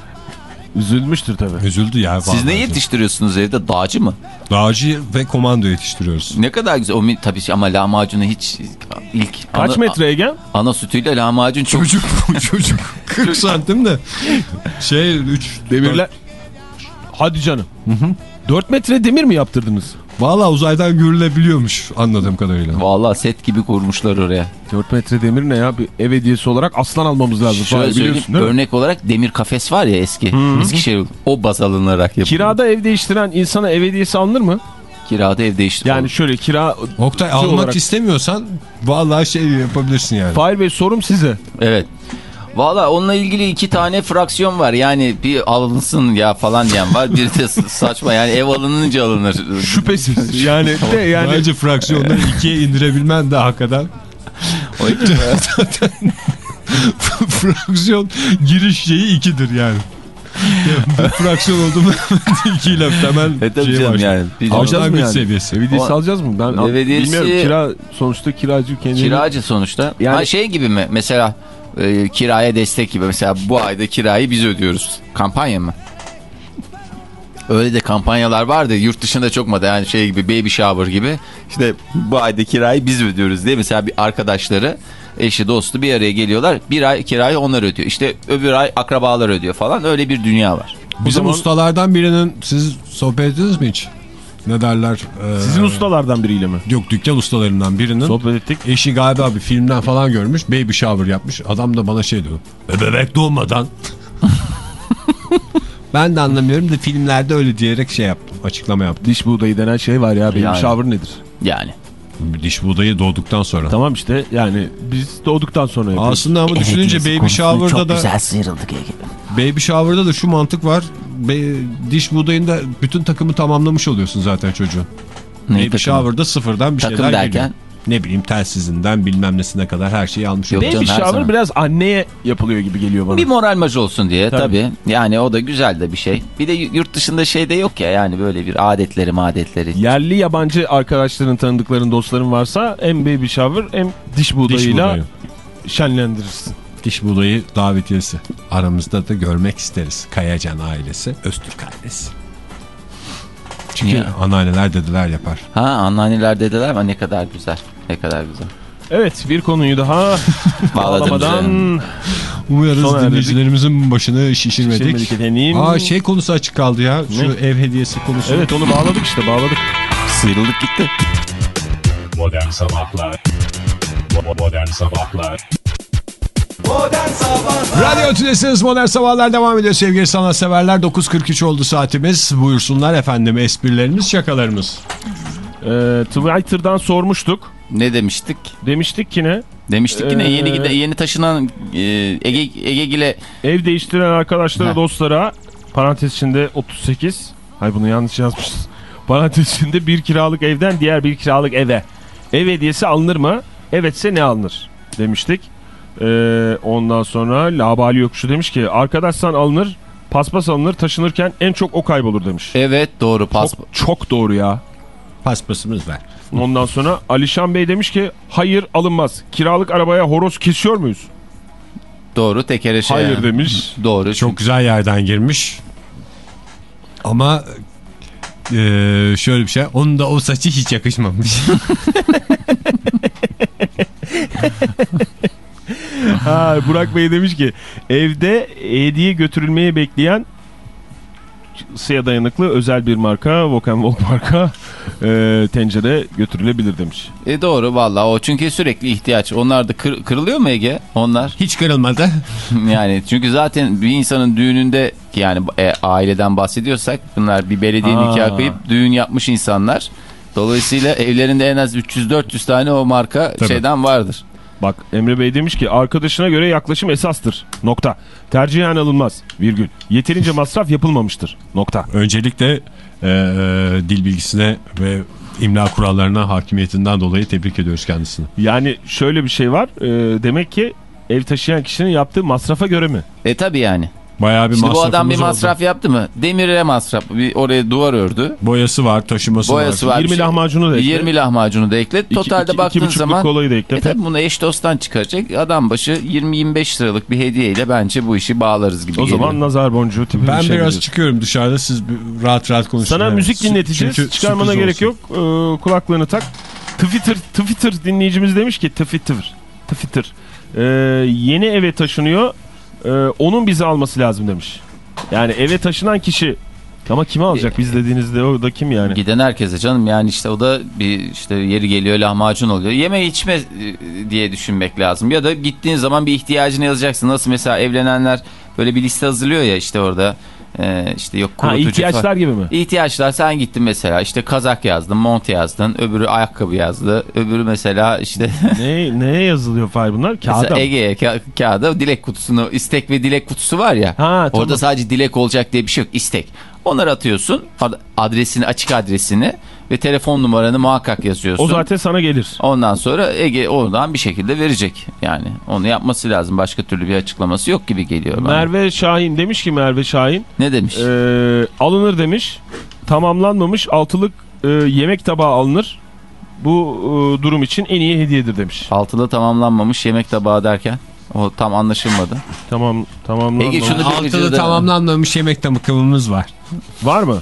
Üzülmüştür tabii. Üzüldü ya. Siz ne yetiştiriyorsunuz evde? Dağcı mı? Dağcı ve komando yetiştiriyoruz. Ne kadar güzel. O tabii ama lahmacunu hiç ilk Kaç ana, metre Egen? ana sütüyle lahmacun çok Çocuk çocuk 40 santim de şey 3 Demirler. Hadi canım. 4 metre demir mi yaptırdınız? Valla uzaydan görülebiliyormuş anladığım kadarıyla. Vallahi set gibi kurmuşlar oraya. 4 metre demir ne ya? Bir ev hediyesi olarak aslan almamız lazım. Şöyle Fahir, söyleyeyim örnek olarak demir kafes var ya eski. Eskişehir o baz alınarak yapılıyor. Kirada ev değiştiren insana ev hediyesi alınır mı? Kirada ev değiştir. Yani şöyle kira... Oktay Şey almak olarak- istemiyorsan vallahi şey yapabilirsin yani. Fahir Bey sorum size. Evet. Valla onunla ilgili iki tane fraksiyon var. Yani bir alınsın ya falan diyen var. Bir de saçma yani ev alınınca alınır. Şüphesiz. Yani de yani... Bence fraksiyonları ikiye indirebilmen de hakikaten O iki- fraksiyon giriş şeyi ikidir yani. Yani bir fraksiyon oldu mu ikiyle temel E tabii şey canım var. yani. Alacağız mı yani? seviyesi. Alacağız mı? Ben hediyesi- bilmiyorum. Kira, sonuçta kiracı kendini... Kiracı sonuçta. Yani- Ha, şey gibi mi? Mesela e, kiraya destek gibi. Mesela bu ayda kirayı biz ödüyoruz. Kampanya mı? Öyle de kampanyalar vardı. Yurt dışında çok moda. Yani şey gibi baby shower gibi. İşte bu ayda kirayı biz ödüyoruz diye. Mesela bir arkadaşları eşi dostu bir araya geliyorlar. Bir ay kirayı onlar ödüyor. İşte öbür ay akrabalar ödüyor falan. Öyle bir dünya var. Bizim zaman- ustalardan birinin siz sohbet ettiniz mi hiç? Ne derler? Ee, Sizin ustalardan biriyle mi? Yok dükkan ustalarından birinin. Sohbet ettik. Eşi galiba bir filmden falan görmüş. Baby shower yapmış. Adam da bana şey diyor. "E, bebek doğmadan. ben de anlamıyorum da filmlerde öyle diyerek şey yaptım. Açıklama yaptım. Diş buğdayı denen şey var ya. Benim Yani. shower nedir? Yani. Diş buğdayı doğduktan sonra. Tamam işte yani biz doğduktan sonra yapıyoruz. Aslında ama düşününce baby shower'da da sıyrıldık Ege. baby shower'da da şu mantık var. Be- diş buğdayında bütün takımı tamamlamış oluyorsun zaten çocuğun. Ne baby takımı? shower'da sıfırdan bir Takım şeyler derken? geliyor. Ne bileyim telsizinden bilmem nesine kadar her şeyi almış Yok. Baby shower zaman. biraz anneye yapılıyor gibi geliyor bana. Bir moral maç olsun diye Tabii. tabii. Yani o da güzel de bir şey. Bir de yurt dışında şey de yok ya yani böyle bir adetleri madetleri. Yerli yabancı arkadaşların, tanıdıkların, dostların varsa hem baby shower hem diş Diş buğdayıyla buğdayı. şenlendirirsin. Diş buğdayı davetiyesi. Aramızda da görmek isteriz. Kayacan ailesi, Öztürk ailesi. Çünkü Ya. anneanneler dedeler yapar. Ha anneanneler dedeler ama ne kadar güzel. Ne kadar güzel. Evet bir konuyu daha bağlamadan Umarız dinleyicilerimizin başını şişirmedik. Şişirmedik efendim. Aa şey konusu açık kaldı ya. Şu Ne? ev hediyesi konusu. Evet onu bağladık işte bağladık. Sıyrıldık gitti. Modern Sabahlar Modern Sabahlar Radyo Tülesi'niz Modern Sabahlar devam ediyor sevgili sanatseverler. 9.43 oldu saatimiz. Buyursunlar efendim esprilerimiz, şakalarımız. Ee, Twitter'dan sormuştuk. Ne demiştik? Demiştik ki ne? Demiştik ki ne Ee, yeni gide, yeni taşınan e, Ege Egegil'e Ev değiştiren arkadaşlara, Heh. dostlara parantez içinde 38. Hay bunu yanlış yazmışız. Parantez içinde bir kiralık evden diğer bir kiralık eve. Ev hediyesi alınır mı? Evetse ne alınır? Demiştik. Ee, ondan sonra Labali Yokuşu demiş ki arkadaşsan alınır, paspas alınır, taşınırken en çok o kaybolur demiş. evet doğru pas. Çok, çok doğru ya. Paspasımız var. Ondan sonra Alişan Bey demiş ki hayır alınmaz. Kiralık arabaya horoz kesiyor muyuz? Doğru tekere şey. Hayır demiş. Doğru. Çok güzel yerden girmiş. Ama eee, şöyle bir şey. Onun da o saçı hiç yakışmamış. Ha, Burak Bey demiş ki evde hediye götürülmeyi bekleyen ısıya dayanıklı özel bir marka Vokenvolk marka e, tencere götürülebilir demiş. E doğru vallahi o çünkü sürekli ihtiyaç. Onlar da kır- kırılıyor mu Ege? Onlar. hiç kırılmadı. yani çünkü zaten bir insanın düğününde yani e, aileden bahsediyorsak bunlar bir belediye nikah kıyıp düğün yapmış insanlar. Dolayısıyla evlerinde en az 300-400 tane o marka Tabii. şeyden vardır. Bak Emre Bey demiş ki arkadaşına göre yaklaşım esastır. Nokta. Tercihen alınmaz. Virgül. Yeterince masraf yapılmamıştır. Nokta. Öncelikle eee, dil bilgisine ve imla kurallarına hakimiyetinden dolayı tebrik ediyoruz kendisini. Yani şöyle bir şey var. e, demek ki ev taşıyan kişinin yaptığı masrafa göre mi? E tabi yani. Bayağı bir Şimdi bu adam bir oldu. masraf yaptı mı? Demire masraf. Bir oraya duvar ördü. Boyası var, taşıması Boyası var. var. 20 bir şey- lahmacunu da ekle. 20 lahmacunu da ekle. İki- Totalde iki- baktığın zaman kolayı da ekle. E tabi bunu eş dosttan çıkaracak. Adam başı 20-25 liralık bir hediyeyle bence bu işi bağlarız gibi O geliyor. zaman nazar boncuğu tipi Ben bir şey biraz diyorsun. çıkıyorum dışarıda siz rahat rahat konuşun. Sana Yani. müzik dinleteceğiz. Çünkü Çıkarmana gerek olsun. yok. Ee, kulaklığını tak. Twitter, Twitter dinleyicimiz demiş ki Twitter. Twitter. Ee, yeni eve taşınıyor. Ee, onun bizi alması lazım demiş. Yani eve taşınan kişi Ama kime alacak biz dediğinizde o da kim yani? Giden herkese canım yani işte o da bir işte yeri geliyor lahmacun oluyor. Yeme içme e, diye düşünmek lazım. Ya da gittiğin zaman bir ihtiyacını yazacaksın. Nasıl mesela evlenenler böyle bir liste hazırlıyor ya işte orada e, işte yok Ha ihtiyaçlar falan. gibi mi? İhtiyaçlar sen gittin mesela işte kazak yazdın, mont yazdın, öbürü ayakkabı yazdı, öbürü mesela işte ne, neye yazılıyor fay bunlar? Kağıda? Ege'ye ka kağıda dilek kutusunu istek ve dilek kutusu var ya. Ha, Orada tamam. sadece dilek olacak diye bir şey yok istek. Onları atıyorsun ad- adresini açık adresini ve telefon numaranı muhakkak yazıyorsun. O zaten sana gelir. Ondan sonra Ege oradan bir şekilde verecek. Yani onu yapması lazım. Başka türlü bir açıklaması yok gibi geliyor bana. Merve Şahin demiş ki Merve Şahin Ne demiş? e, alınır demiş. Tamamlanmamış altılık e, yemek tabağı alınır. Bu e, durum için en iyi hediyedir demiş. Altıda tamamlanmamış yemek tabağı derken o tam anlaşılmadı. Tamam tamamlanmamış. Ege şunu gıcırda- tamamlanmamış yemek tamamımız var. Var mı?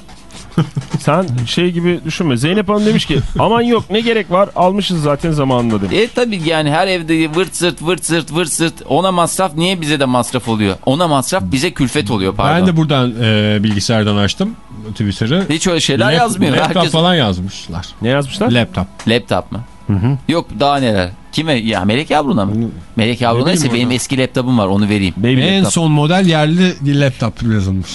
Sen şey gibi düşünme. Zeynep Hanım demiş ki aman yok ne gerek var almışız zaten zamanında demiş. E tabi yani her evde vırt zırt vırt zırt vırt zırt ona masraf niye bize de masraf oluyor? Ona masraf bize külfet oluyor pardon. Ben de buradan e, bilgisayardan açtım Twitter'ı. Hiç öyle şeyler Lap- yazmıyor. Laptop Herkes falan yazmışlar. Ne yazmışlar? Laptop. laptop mı? Yok daha neler. Kime? Ya Melek Yavru'na mı? Melek Yavru'na ise benim eski laptopum var onu vereyim. Baby En laptop. son model yerli laptop yazılmış.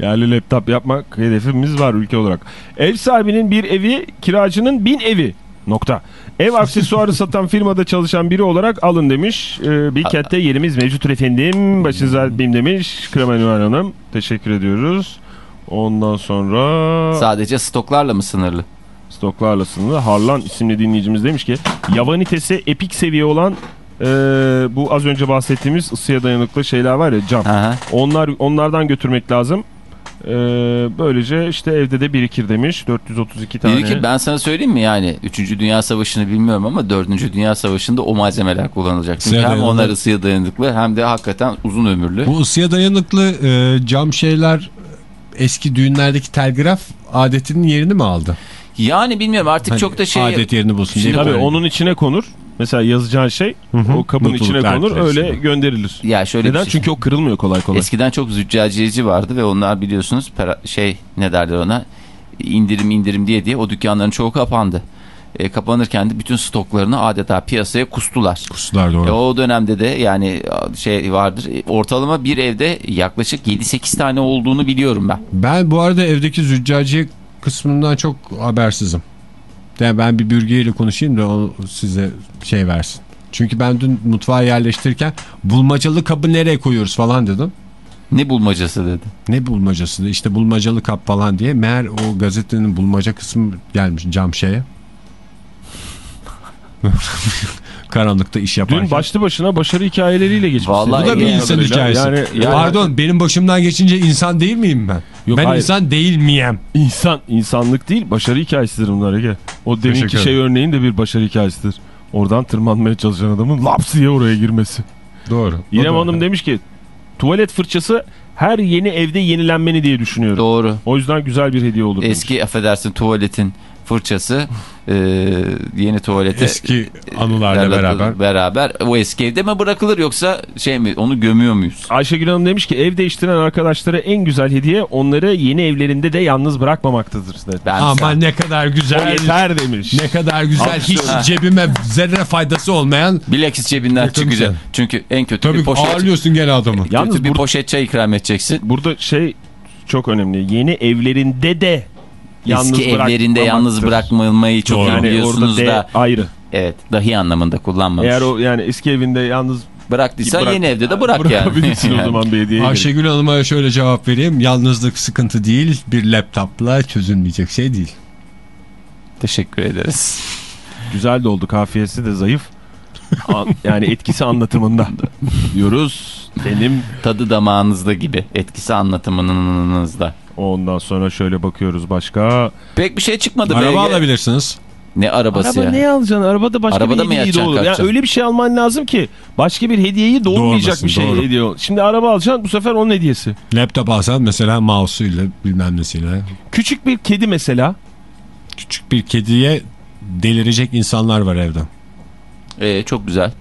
Yerli laptop yapmak hedefimiz var ülke olarak. Ev sahibinin bir evi, kiracının bin evi. Nokta. Ev aksesuarı satan firmada çalışan biri olarak alın demiş. Ee, bir kentte yerimiz mevcut efendim. Başınıza etmeyeyim demiş. Kremenüel Hanım. Teşekkür ediyoruz. Ondan sonra Sadece stoklarla mı sınırlı? stoklarla sınırlı. Harlan isimli dinleyicimiz demiş ki yavanitesi epik seviye olan e, bu az önce bahsettiğimiz ısıya dayanıklı şeyler var ya cam. Hı. Onlar onlardan götürmek lazım. Ee, böylece işte evde de birikir demiş. 432 tane. Ki ben sana söyleyeyim mi yani 3. Dünya Savaşı'nı bilmiyorum ama 4. Dünya Savaşı'nda o malzemeler kullanılacak. Çünkü hem dayanıklı. onlar ısıya dayanıklı hem de hakikaten uzun ömürlü. Bu ısıya dayanıklı e, cam şeyler eski düğünlerdeki telgraf adetinin yerini mi aldı? Yani bilmiyorum artık Hani çok da şey... Adet yerini bulsun. Şimdi Tabii onun içine konur. Mesela yazacağın şey o kabın içine Mutluluklar konur dileriz öyle gibi. gönderilir. Ya şöyle Neden? şey. Çünkü o kırılmıyor kolay kolay. Eskiden çok züccaciyeci vardı ve onlar biliyorsunuz pera- şey ne derler ona indirim indirim diye diye o dükkanların çoğu kapandı. E, kapanırken de bütün stoklarını adeta piyasaya kustular. Kustular doğru. E, o dönemde de yani şey vardır e, ortalama bir evde yaklaşık 7-8 tane olduğunu biliyorum ben. Ben bu arada evdeki züccaciye kısmından çok habersizim. Yani ben bir bürgeyle konuşayım da o size şey versin. Çünkü ben dün mutfağa yerleştirirken bulmacalı kabı nereye koyuyoruz falan dedim. Ne bulmacası dedi. Ne bulmacası da işte bulmacalı kap falan diye. Meğer o gazetenin bulmaca kısmı gelmiş cam şeye. Karanlıkta iş yaparken. Dün başlı başına başarı hikayeleriyle geçmiş. Vallahi Bu da bir insan hikayesi. Yani, yani Pardon benim başımdan geçince insan değil miyim ben? Yok, ben hayır. insan değil miyim? insan insanlık değil başarı hikayesidir bunlar Ege. O deminki şey örneğin de bir başarı hikayesidir. Oradan tırmanmaya çalışan adamın laps diye oraya girmesi. Doğru. İrem da- Hanım demiş ki tuvalet fırçası her yeni evde yenilenmeni diye düşünüyorum. Doğru. O yüzden güzel bir hediye olur. demiş. Eski affedersin tuvaletin fırçası e, yeni tuvalete Eski anılarla Lerle beraber. beraber o eski evde mi bırakılır yoksa şey mi onu gömüyor muyuz? Ayşegül Hanım demiş ki ev değiştiren arkadaşlara en güzel hediye onları yeni evlerinde de yalnız bırakmamaktadır. Ben Aman ne kadar O güzel. yeter demiş. Ne kadar güzel. Hiç Absürt. cebime zerre faydası olmayan. bilakis cebinden çıkacak. sen. Çünkü en kötü Tabii bir poşet ağırlıyorsun gene adamı. Yalnız kötü bir burada- poşet çay ikram edeceksin. Burada şey çok önemli. Yeni evlerinde de yalnız Eski evlerinde yalnız bırakmamayı çok iyi yani biliyorsunuz da. ayrı. Evet dahi anlamında kullanmamış. Eğer o yani eski evinde yalnız Bıraktıysan Bırak- yeni evde de bırak yani. bırakabilirsin o zaman bir hediye. Ayşegül Hanım'a şöyle cevap vereyim. Yalnızlık sıkıntı değil. Bir laptopla çözülmeyecek şey değil. Teşekkür ederiz. Güzel de oldu kafiyesi de zayıf. An- yani etkisi anlatımında diyoruz. Benim Tadı damağınızda gibi. Etkisi anlatımınızda. Ondan sonra şöyle bakıyoruz başka. Pek bir şey çıkmadı. Araba BG. alabilirsiniz. Ne arabası Araba ya? ne alacaksın? Arabada başka Arabada bir hediyeyi doğurur. Yani öyle bir şey alman lazım ki başka bir hediyeyi doğurmayacak bir şey doğru. hediye. ol. Şimdi araba alacaksın bu sefer onun hediyesi. Laptop alsan mesela mouse'uyla bilmem nesiyle. Küçük bir kedi mesela. Küçük bir kediye delirecek insanlar var evde. Ee, çok güzel.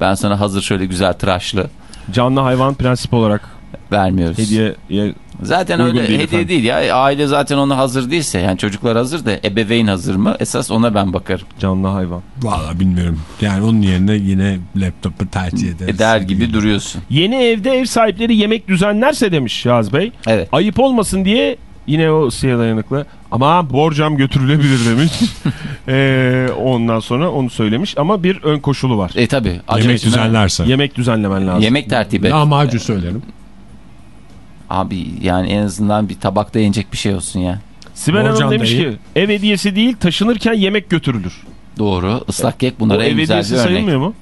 Ben sana hazır şöyle güzel tıraşlı Canlı hayvan prensip olarak vermiyoruz. hediyeye Zaten Uygun öyle değil hediye efendim. değil ya. Aile zaten ona hazır değilse yani çocuklar hazır da ebeveyn hazır mı? Esas ona ben bakarım. Canlı hayvan. Valla bilmiyorum. Yani onun yerine yine laptopu tercih ederiz. Eder gibi duruyorsun. Yeni evde ev sahipleri yemek düzenlerse demiş Yaz Bey. Evet. Ayıp olmasın diye yine o ısıya dayanıklı. Ama borcam götürülebilir demiş. Ee, ondan sonra onu söylemiş ama bir ön koşulu var. E tabi. Yemek düzenlerse. Yemek düzenlemen lazım. Yemek tertibi. Lahmacun söylerim. Abi yani en azından bir tabakta yenecek bir şey olsun ya. Sibel Hanım demiş dayı. ki ev hediyesi değil taşınırken yemek götürülür. Doğru. Islak kek bunlara en ev güzel bir hediyesi örnek. sayılmıyor mu?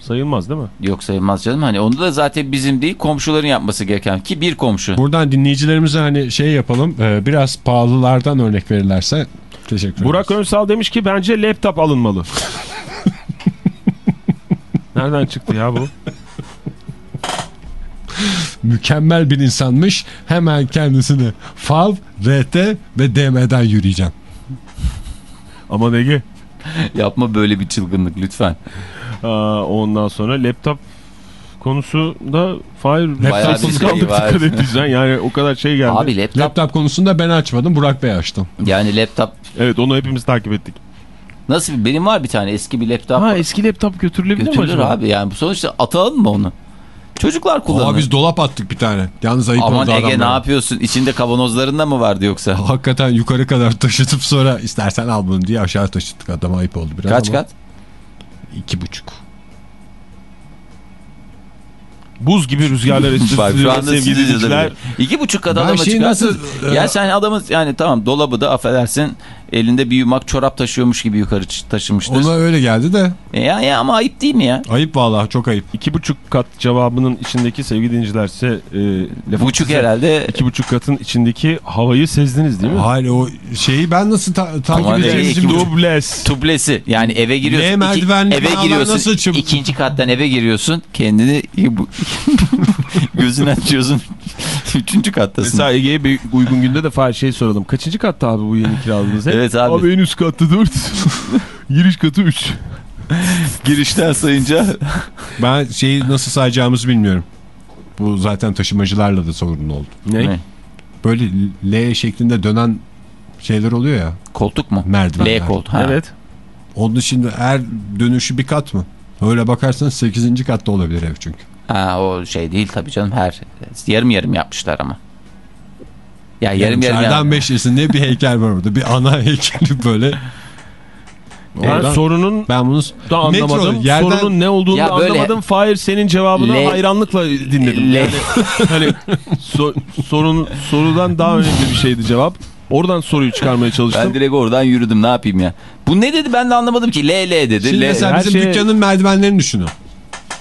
Sayılmaz değil mi? Yok sayılmaz canım. Hani onu da zaten bizim değil komşuların yapması gereken ki bir komşu. Buradan dinleyicilerimize hani şey yapalım. e, biraz pahalılardan örnek verirlerse teşekkür ederim. Burak Önsal demiş ki bence laptop alınmalı. Nereden çıktı ya bu? Mükemmel bir insanmış. Hemen kendisini FAV, RT ve DM'den yürüyeceğim. Aman Ege. Yapma böyle bir çılgınlık lütfen. Aa, ondan sonra laptop konusu da Fahir laptopsuz şey kaldık var. dikkat edeceksin. Yani o kadar şey geldi. Abi laptop Laptop konusunda ben açmadım. Burak Bey açtı. yani laptop Evet onu hepimiz takip ettik. nasıl bir benim var bir tane eski bir laptop. Ha eski laptop götürülebilir mi Götürülür acaba? abi yani sonuçta atalım mı onu? Çocuklar kullanır. Aa, biz dolap attık bir tane. Yalnız ayıp Aman oldu Ege ne adamlara. yapıyorsun? İçinde kavanozlarında mı vardı yoksa? Hakikaten yukarı kadar taşıtıp sonra istersen al bunu diye aşağı taşıttık. Adama ayıp oldu biraz Kaç ama kat? İki buçuk. Buz gibi rüzgarlar esti Bak şu stüdyoda anda sevgili dinleyiciler. İki buçuk kat adama şeyi çıkarsın. nasıl, Ya e, sen adamı yani tamam dolabı da affedersin elinde bir yumak çorap taşıyormuş gibi yukarı taşımıştır. Ona öyle geldi de E ya, ya ama ayıp değil mi ya? ayıp vallahi çok ayıp. İki buçuk kat cevabının içindeki sevgili dinleyiciler size e, Buçuk size- herhalde İki buçuk katın içindeki havayı sezdiniz değil mi? Hayır o şeyi ben nasıl ta- takip edeceğim? ne, bu- Dubles. tublesi yani eve giriyorsun. İki- merdivenli eve giriyorsun. nasıl çabuk- ikinci kattan eve giriyorsun. Kendini gözünü açıyorsun. Üçüncü kattasın. Mesela Ege'ye bir uygun günde de şey soralım. Kaçıncı katta abi bu yeni kiraladığınız ev? Evet abi. Abi en üst katta 4. Giriş katı 3. Girişten sayınca Ben şeyi nasıl sayacağımızı bilmiyorum. Bu zaten taşımacılarla da sorun oldu. Ne? Ne? Böyle L şeklinde dönen şeyler oluyor ya koltuk mu? merdivenler. L koltuk. Ha. Evet. Onun şimdi her dönüşü bir kat mı? Öyle bakarsanız 8. katta olabilir ev çünkü. Ha, o şey değil tabii canım her yarım yarım yapmışlar ama. Ya yarım yarım Çardan yap- beşlisinde bir heykel var orada. Bir ana heykeli böyle. Ben Oradan- sorunun ben bunu da anlamadım. Metro, yerden- Sorunun ne olduğunu Ya da böyle- anlamadım. Fahir senin cevabını Le- hayranlıkla dinledim. Le- Yani hani so- sorun sorudan daha önemli bir şeydi cevap. Oradan soruyu çıkarmaya çalıştım. Ben direkt oradan yürüdüm ne yapayım ya. Bu ne dedi ben de anlamadım ki. L L dedi. Şimdi L- mesela her bizim şey- şeye- dükkanın merdivenlerini düşünün.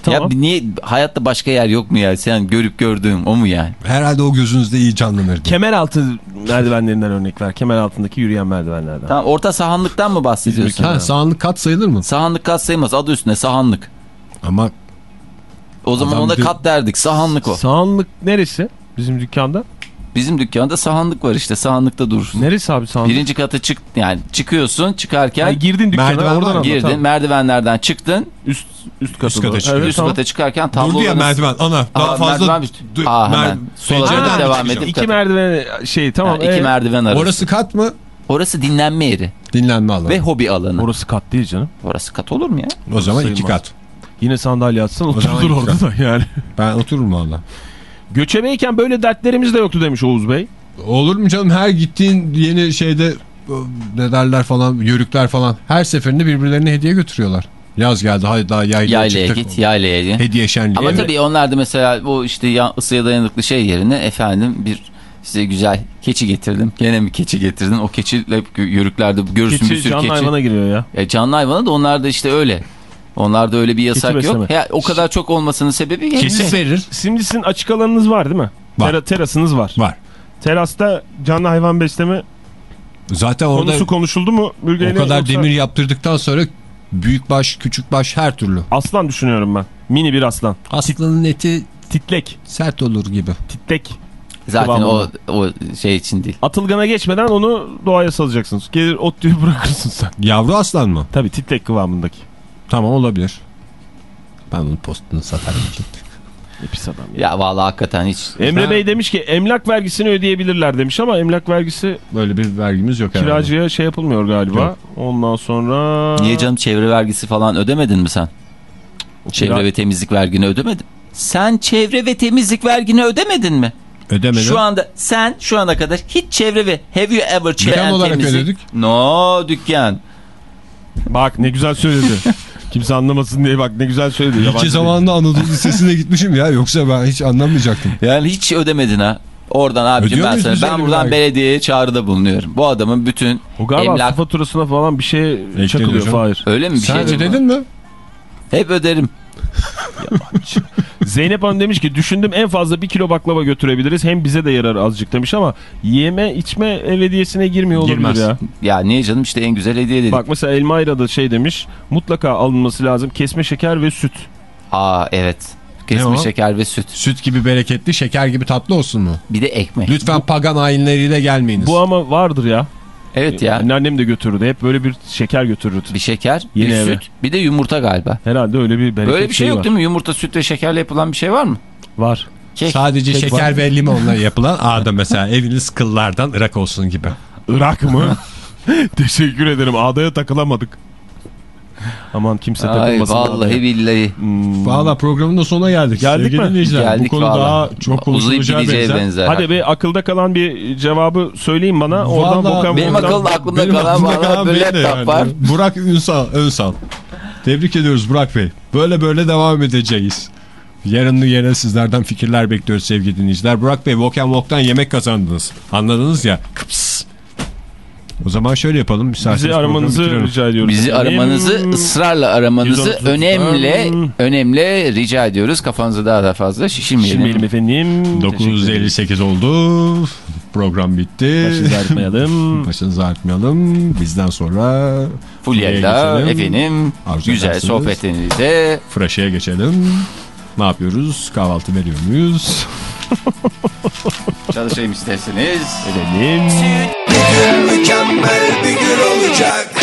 Tamam. Ya niye hayatta başka yer yok mu ya? Sen görüp gördüğün o mu yani? Herhalde o gözünüzde iyi canlanırdı. Kemer altı merdivenlerinden örnek ver. Kemer altındaki yürüyen merdivenlerden. Tamam orta sahanlıktan mı bahsediyorsun? ha, sağlık kat sayılır mı? Sahanlık kat sayılmaz. Adı üstünde sahanlık. Ama O zaman Adam ona bir- kat derdik. Sahanlık o. Sahanlık neresi? Bizim dükkanda. Bizim dükkanda sahanlık var işte. Sahanlıkta durursun. Neresi abi sahanlık? Birinci kata çık yani çıkıyorsun çıkarken Yani girdin dükkana Merdiven oradan mı? girdin Tamam. merdivenlerden çıktın. Üst, üst kata. Üst kata çıkıyor. Evet, üst tamam. kata çıkarken durdu ya tablolarınız... merdiven. Ana daha Aa, fazla... merdiven Aa, hemen. pencereden devam çıkacağım? edip- İki merdiven şey tamam. Ha, iki ee, merdiven arası. Orası, Orası kat mı? dinlenme yeri Dinlenme alanı. ve hobi alanı. Orası kat değil canım. Orası kat olur mu ya? o zaman sayılmaz. iki kat. Yine sandalye atsan iki orada da yani. Ben otururum valla. Göçebeyken böyle dertlerimiz de yoktu demiş Oğuz Bey. Olur mu canım her gittiğin yeni şeyde o, ne derler falan yörükler falan her seferinde birbirlerine hediye götürüyorlar. Yaz geldi hadi daha yaylaya, Yaylaya çıktık. git, yaylaya git. Hediye şenliği. Ama Evet. tabii onlar da mesela bu işte ya, ısıya dayanıklı şey yerine efendim bir size güzel keçi getirdim. Gene mi keçi getirdin? O keçiyle yörüklerde görürsün bir Keçi sürü canlı keçi. hayvana giriyor ya. E, canlı hayvanı da onlar da işte öyle. Onlarda öyle bir yasak yok. Ya, o kadar çok olmasının sebebi Kesit verir. Şimdi sizin açık alanınız var değil mi? Var. Tera- terasınız var. Var. Terasta canlı hayvan besleme Zaten orada konusu konuşuldu mu? Bürgeyle o kadar yoksa demir yaptırdıktan sonra büyük baş küçük baş her türlü. Aslan düşünüyorum ben. Mini bir aslan. Aslanın eti Titlek. sert olur gibi. Titlek. zaten o, o şey için değil. Atılgana geçmeden onu doğaya salacaksınız. Gelir ot diye bırakırsın sen. Yavru aslan mı? Tabii titlek kıvamındaki. Tamam olabilir. Ben onun postunu satarım. Ne pis adam ya. Ya vallahi hakikaten hiç. Emre Ha. Bey demiş ki emlak vergisini ödeyebilirler demiş ama emlak vergisi Böyle bir vergimiz yok herhalde. kiracıya şey yapılmıyor galiba. Yok. Ondan sonra... Niye canım çevre vergisi falan ödemedin mi sen? Çevre Kira- ve temizlik vergini ödemedin. Sen çevre ve temizlik vergini ödemedin mi? Ödemedim. Şu anda sen şu ana kadar hiç çevre ve have you ever Dükkan çevre olarak temizlik? ödedik. No dükkan. Bak ne güzel söyledi. Kimse anlamasın diye bak ne güzel söyledi. İki zamanında Anadolu Lisesi'ne gitmişim ya. Yoksa ben hiç anlamayacaktım. Yani hiç ödemedin ha. Oradan abicim Ödüyor ben sana ben buradan vergi? belediyeye çağrıda bulunuyorum. Bu adamın bütün O galiba emlak faturasına falan bir şey Ekleniyor çakılıyor. Fahir. öyle mi bir Sen şey ödedin mi? Hep öderim. Zeynep Hanım demiş ki düşündüm en fazla bir kilo baklava götürebiliriz. Hem bize de yarar azıcık demiş ama yeme içme ev hediyesine girmiyor olabilir Girmez. ya. Ya niye canım işte en güzel hediye dedik. Bak mesela Elmayra da şey demiş mutlaka alınması lazım kesme şeker ve süt. Aa evet. Kesme şeker ve süt. Süt gibi bereketli, şeker gibi tatlı olsun mu? Bir de ekmek. Lütfen pagan ayinleriyle gelmeyiniz. Bu ama vardır ya. Evet ya. Annem de götürürdü. Hep böyle bir şeker götürürdü. Bir şeker, Yeni bir eve. süt, bir de yumurta galiba. Herhalde öyle bir bereket Böyle bir şey yok var. değil mi? Yumurta, süt ve şekerle yapılan bir şey var mı? Var. Kek. Sadece Kek şeker var. ve limonla yapılan ağda mesela eviniz kıllardan ırak olsun gibi. Irak mı? Teşekkür ederim. Ağdaya takılamadık. Aman kimse Ay takılmasın. vallahi ağdaya. billahi. Hmm. Valla programın da sonuna geldik. Geldik Sevgili mi? dinleyiciler, Geldik Bu konu vallahi. daha çok konuşulacağı benzer. benzer. Hadi be akılda kalan bir cevabı söyleyin bana. Oradan Vallahi Volkan Benim Volkan- akılda aklımda Benim kalan aklımda kalan böyle yani. var. Burak Ünsal, Önsal. Tebrik ediyoruz Burak Bey. Böyle böyle devam edeceğiz. Yarın yere sizlerden fikirler bekliyoruz sevgili dinleyiciler. Burak Bey Walk and Walk'tan yemek kazandınız. Anladınız ya. Kıps. O zaman şöyle yapalım. Bizi aramanızı rica ediyoruz. Bizi aramanızı ısrarla aramanızı 130 önemli önemli rica ediyoruz. Kafanızı daha da fazla şişirmeyelim. Şimdiyelim efendim. 958 oldu. Program bitti. Başınızı ağrıtmayalım. Başınızı ağrıtmayalım. Bizden sonra Fulya'yla efendim Arzu güzel edersiniz. sohbetinize Fraşe'ye geçelim. Ne yapıyoruz? Kahvaltı veriyor muyuz? çalışayım isterseniz. Edelim. Mükemmel bir gün olacak